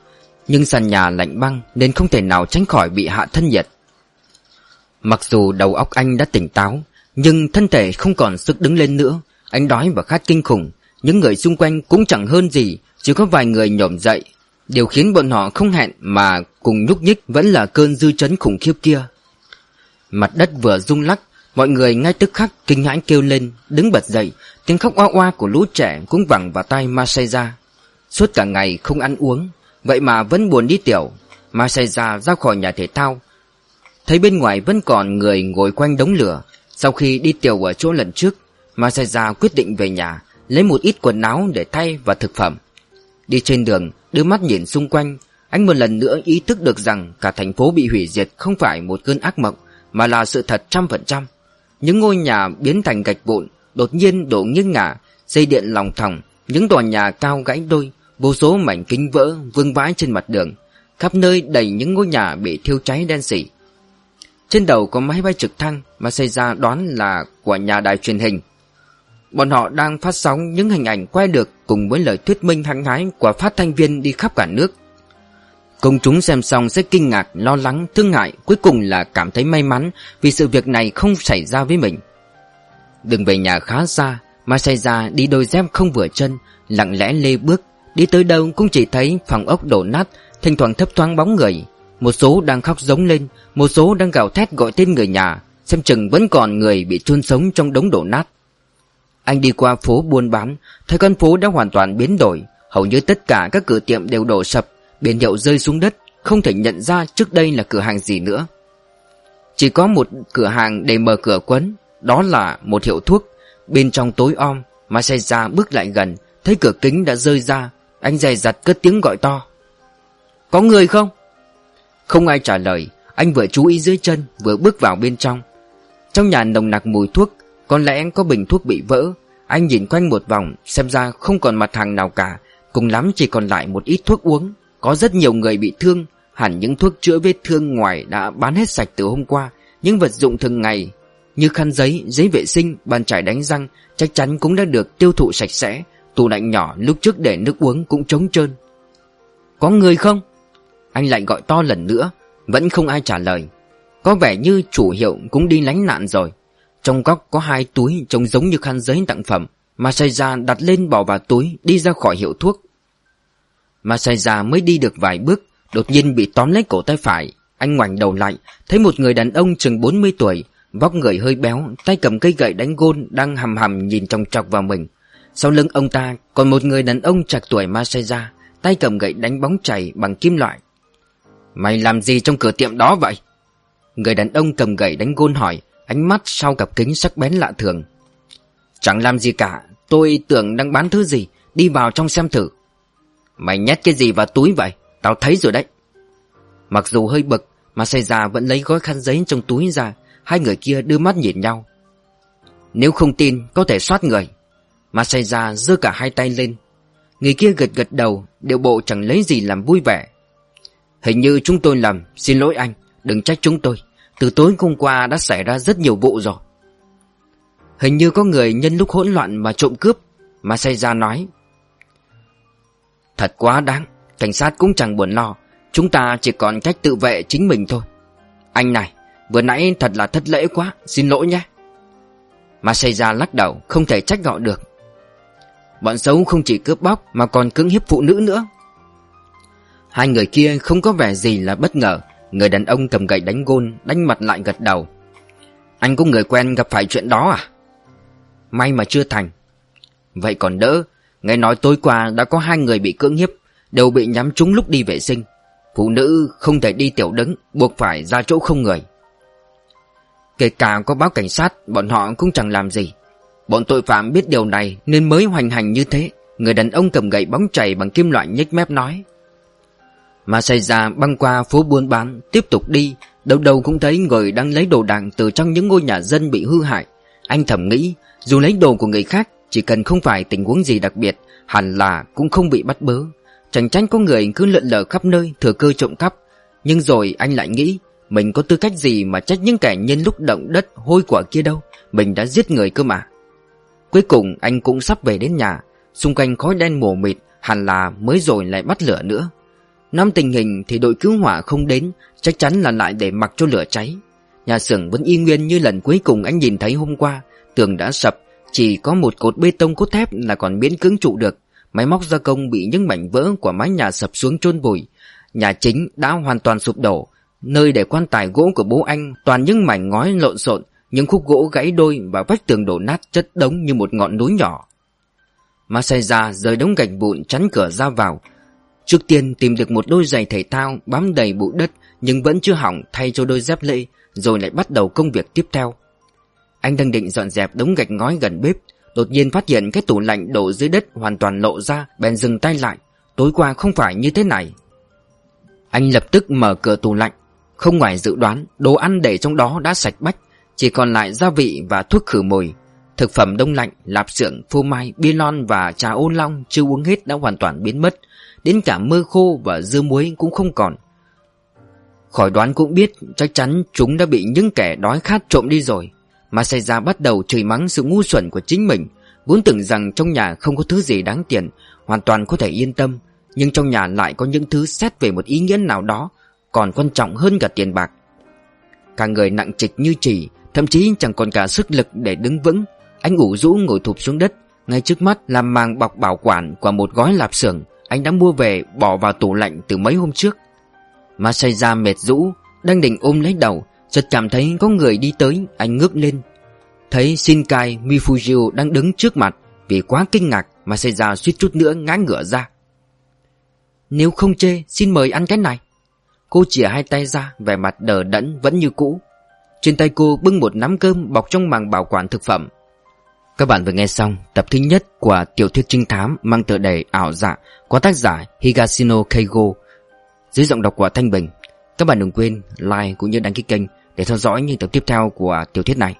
Nhưng sàn nhà lạnh băng Nên không thể nào tránh khỏi bị hạ thân nhiệt. Mặc dù đầu óc anh đã tỉnh táo, Nhưng thân thể không còn sức đứng lên nữa. Anh đói và khát kinh khủng, Những người xung quanh cũng chẳng hơn gì, Chỉ có vài người nhổm dậy. Điều khiến bọn họ không hẹn mà cùng nhúc nhích Vẫn là cơn dư chấn khủng khiếp kia. Mặt đất vừa rung lắc, Mọi người ngay tức khắc kinh hãi kêu lên, Đứng bật dậy, Tiếng khóc oa oa của lũ trẻ cũng vẳng vào tay Masaya. Suốt cả ngày không ăn uống, Vậy mà vẫn buồn đi tiểu. Masaya ra khỏi nhà thể thao, Thấy bên ngoài vẫn còn người ngồi quanh đống lửa. Sau khi đi tiểu ở chỗ lần trước Masaya quyết định về nhà, Lấy một ít quần áo để thay và thực phẩm. Đi trên đường, Đưa mắt nhìn xung quanh, Anh một lần nữa ý thức được rằng Cả thành phố bị hủy diệt không phải một cơn ác mộng, Mà là sự thật trăm phần trăm. Những ngôi nhà biến thành gạch vụn, Đột nhiên đổ nghiêng ngả, Dây điện lòng thòng, Những tòa nhà cao gãy đôi, Vô số mảnh kính vỡ vương vãi trên mặt đường, Khắp nơi đầy những ngôi nhà bị thiêu cháy đen xỉ. Trên đầu có máy bay trực thăng, Mà xây ra đoán là của nhà đài truyền hình. Bọn họ đang phát sóng những hình ảnh quay được Cùng với lời thuyết minh hăng hái Của phát thanh viên đi khắp cả nước. Công chúng xem xong sẽ kinh ngạc, lo lắng, thương ngại Cuối cùng là cảm thấy may mắn Vì sự việc này không xảy ra với mình. Đường về nhà khá xa Masaya đi đôi dép không vừa chân Lặng lẽ lê bước. Đi tới đâu cũng chỉ thấy phòng ốc đổ nát Thỉnh thoảng thấp thoáng bóng người. Một số đang khóc giống lên Một số đang gào thét gọi tên người nhà Xem chừng vẫn còn người bị chôn sống trong đống đổ nát. Anh đi qua phố buôn bán, Thấy con phố đã hoàn toàn biến đổi, Hầu như tất cả các cửa tiệm đều đổ sập, Biển hiệu rơi xuống đất, Không thể nhận ra trước đây là cửa hàng gì nữa. Chỉ có một cửa hàng để mở cửa quấn, Đó là một hiệu thuốc. Bên trong tối om, Mà xe ra bước lại gần, Thấy cửa kính đã rơi ra, Anh dè dặt cất tiếng gọi to. Có người không? Không ai trả lời, Anh vừa chú ý dưới chân, Vừa bước vào bên trong. Trong nhà nồng nặc mùi thuốc có lẽ có bình thuốc bị vỡ. Anh nhìn quanh một vòng Xem ra không còn mặt hàng nào cả. Cùng lắm chỉ còn lại một ít thuốc uống. Có rất nhiều người bị thương. Hẳn những thuốc chữa vết thương ngoài đã bán hết sạch từ hôm qua. Những vật dụng thường ngày Như khăn giấy, giấy vệ sinh, bàn chải đánh răng Chắc chắn cũng đã được tiêu thụ sạch sẽ. Tủ lạnh nhỏ lúc trước để nước uống cũng trống trơn. Có người không? Anh lại gọi to lần nữa Vẫn không ai trả lời. Có vẻ như chủ hiệu cũng đi lánh nạn rồi. Trong góc có hai túi trông giống như khăn giấy tặng phẩm. Mà ra đặt lên bỏ vào túi, Đi ra khỏi hiệu thuốc. Masaya mới đi được vài bước, Đột nhiên bị tóm lấy cổ tay phải. Anh ngoảnh đầu lại, Thấy một người đàn ông chừng 40 tuổi, Vóc người hơi béo, Tay cầm cây gậy đánh gôn Đang hầm hầm nhìn trong chọc vào mình. Sau lưng ông ta, còn một người đàn ông trạc tuổi Masaya, Tay cầm gậy đánh bóng chảy bằng kim loại. Mày làm gì trong cửa tiệm đó vậy? Người đàn ông cầm gậy đánh gôn hỏi. Ánh mắt sau cặp kính sắc bén lạ thường. Chẳng làm gì cả, Tôi tưởng đang bán thứ gì, Đi vào trong xem thử. Mày nhét cái gì vào túi vậy? Tao thấy rồi đấy. Mặc dù hơi bực, Mà xây già vẫn lấy gói khăn giấy trong túi ra, Hai người kia đưa mắt nhìn nhau. Nếu không tin, có thể soát người. Mà xây già giơ cả hai tay lên. Người kia gật gật đầu, Điệu bộ chẳng lấy gì làm vui vẻ. Hình như chúng tôi lầm, Xin lỗi anh, Đừng trách chúng tôi. Từ tối hôm qua đã xảy ra rất nhiều vụ rồi. Hình như có người nhân lúc hỗn loạn mà trộm cướp, Mà say ra nói, Thật quá đáng, Cảnh sát cũng chẳng buồn lo, Chúng ta chỉ còn cách tự vệ chính mình thôi. Anh này, Vừa nãy thật là thất lễ quá, Xin lỗi nhé. Mà xây ra lắc đầu, Không thể trách gọi được. Bọn xấu không chỉ cướp bóc Mà còn cưỡng hiếp phụ nữ nữa. Hai người kia không có vẻ gì là bất ngờ Người đàn ông cầm gậy đánh gôn, Đánh mặt lại gật đầu. Anh có người quen gặp phải chuyện đó à? May mà chưa thành. Vậy còn đỡ, Nghe nói tối qua đã có hai người bị cưỡng hiếp, Đều bị nhắm trúng lúc đi vệ sinh. Phụ nữ không thể đi tiểu đứng, Buộc phải ra chỗ không người. Kể cả có báo cảnh sát, Bọn họ cũng chẳng làm gì. Bọn tội phạm biết điều này Nên mới hoành hành như thế. Người đàn ông cầm gậy bóng chảy bằng kim loại nhếch mép nói. Mà xảy ra băng qua phố buôn bán, Tiếp tục đi, Đâu đâu cũng thấy người đang lấy đồ đạc Từ trong những ngôi nhà dân bị hư hại. Anh thầm nghĩ, Dù lấy đồ của người khác, Chỉ cần không phải tình huống gì đặc biệt, Hẳn là cũng không bị bắt bớ. Chẳng tránh có người cứ lượn lờ khắp nơi, Thừa cơ trộm cắp. Nhưng rồi anh lại nghĩ, Mình có tư cách gì mà trách những kẻ nhân lúc động đất, hôi quả kia đâu? Mình đã giết người cơ mà. Cuối cùng anh cũng sắp về đến nhà. Xung quanh khói đen mù mịt, Hẳn là mới rồi lại bắt lửa nữa. Năm tình hình thì đội cứu hỏa không đến, Chắc chắn là lại để mặc cho lửa cháy. Nhà xưởng vẫn y nguyên như lần cuối cùng anh nhìn thấy hôm qua. Tường đã sập, Chỉ có một cột bê tông cốt thép là còn miễn cưỡng trụ được. Máy móc gia công bị những mảnh vỡ của mái nhà sập xuống chôn bụi Nhà chính đã hoàn toàn sụp đổ. Nơi để quan tài gỗ của bố anh, Toàn những mảnh ngói lộn xộn, Những khúc gỗ gãy đôi và vách tường đổ nát chất đống như một ngọn núi nhỏ. Masaya rời đống gạch vụn chắn cửa ra vào. Trước tiên tìm được một đôi giày thể thao bám đầy bụi đất, Nhưng vẫn chưa hỏng thay cho đôi dép lê, Rồi lại bắt đầu công việc tiếp theo. Anh đang định dọn dẹp đống gạch ngói gần bếp, Đột nhiên phát hiện cái tủ lạnh đổ dưới đất hoàn toàn lộ ra, Bèn dừng tay lại. Tối qua không phải như thế này. Anh lập tức mở cửa tủ lạnh. Không ngoài dự đoán, Đồ ăn để trong đó đã sạch bách, Chỉ còn lại gia vị và thuốc khử mùi. Thực phẩm đông lạnh, lạp xưởng, phô mai, bia lon và trà ô long chưa uống hết đã hoàn toàn biến mất. Đến cả mơ khô và dưa muối cũng không còn. Khỏi đoán cũng biết chắc chắn chúng đã bị những kẻ đói khát trộm đi rồi. Mà xảy ra bắt đầu chửi mắng sự ngu xuẩn của chính mình. Vốn tưởng rằng trong nhà không có thứ gì đáng tiền Hoàn toàn có thể yên tâm. Nhưng trong nhà lại có những thứ xét về một ý nghĩa nào đó Còn quan trọng hơn cả tiền bạc. Cả người nặng trịch như chỉ Thậm chí chẳng còn cả sức lực để đứng vững. Anh ủ rũ ngồi thụp xuống đất, Ngay trước mắt là màng bọc bảo quản Của một gói lạp xưởng Anh đã mua về bỏ vào tủ lạnh từ mấy hôm trước. Mà xảy ra mệt rũ, Đang định ôm lấy đầu, Chợt cảm thấy có người đi tới, Anh ngước lên. Thấy Shinkai Mifujio đang đứng trước mặt, Vì quá kinh ngạc mà xảy ra suýt chút nữa ngã ngửa ra. Nếu không chê, xin mời ăn cái này. Cô chìa hai tay ra, Vẻ mặt đờ đẫn vẫn như cũ. Trên tay cô bưng một nắm cơm Bọc trong màng bảo quản thực phẩm. Các bạn vừa nghe xong tập thứ nhất Của tiểu thuyết trinh thám mang tựa đề ảo dạ Có tác giả Higashino Keigo Dưới giọng đọc của Thanh Bình. Các bạn đừng quên like cũng như đăng ký kênh để theo dõi những tập tiếp theo của tiểu thuyết này.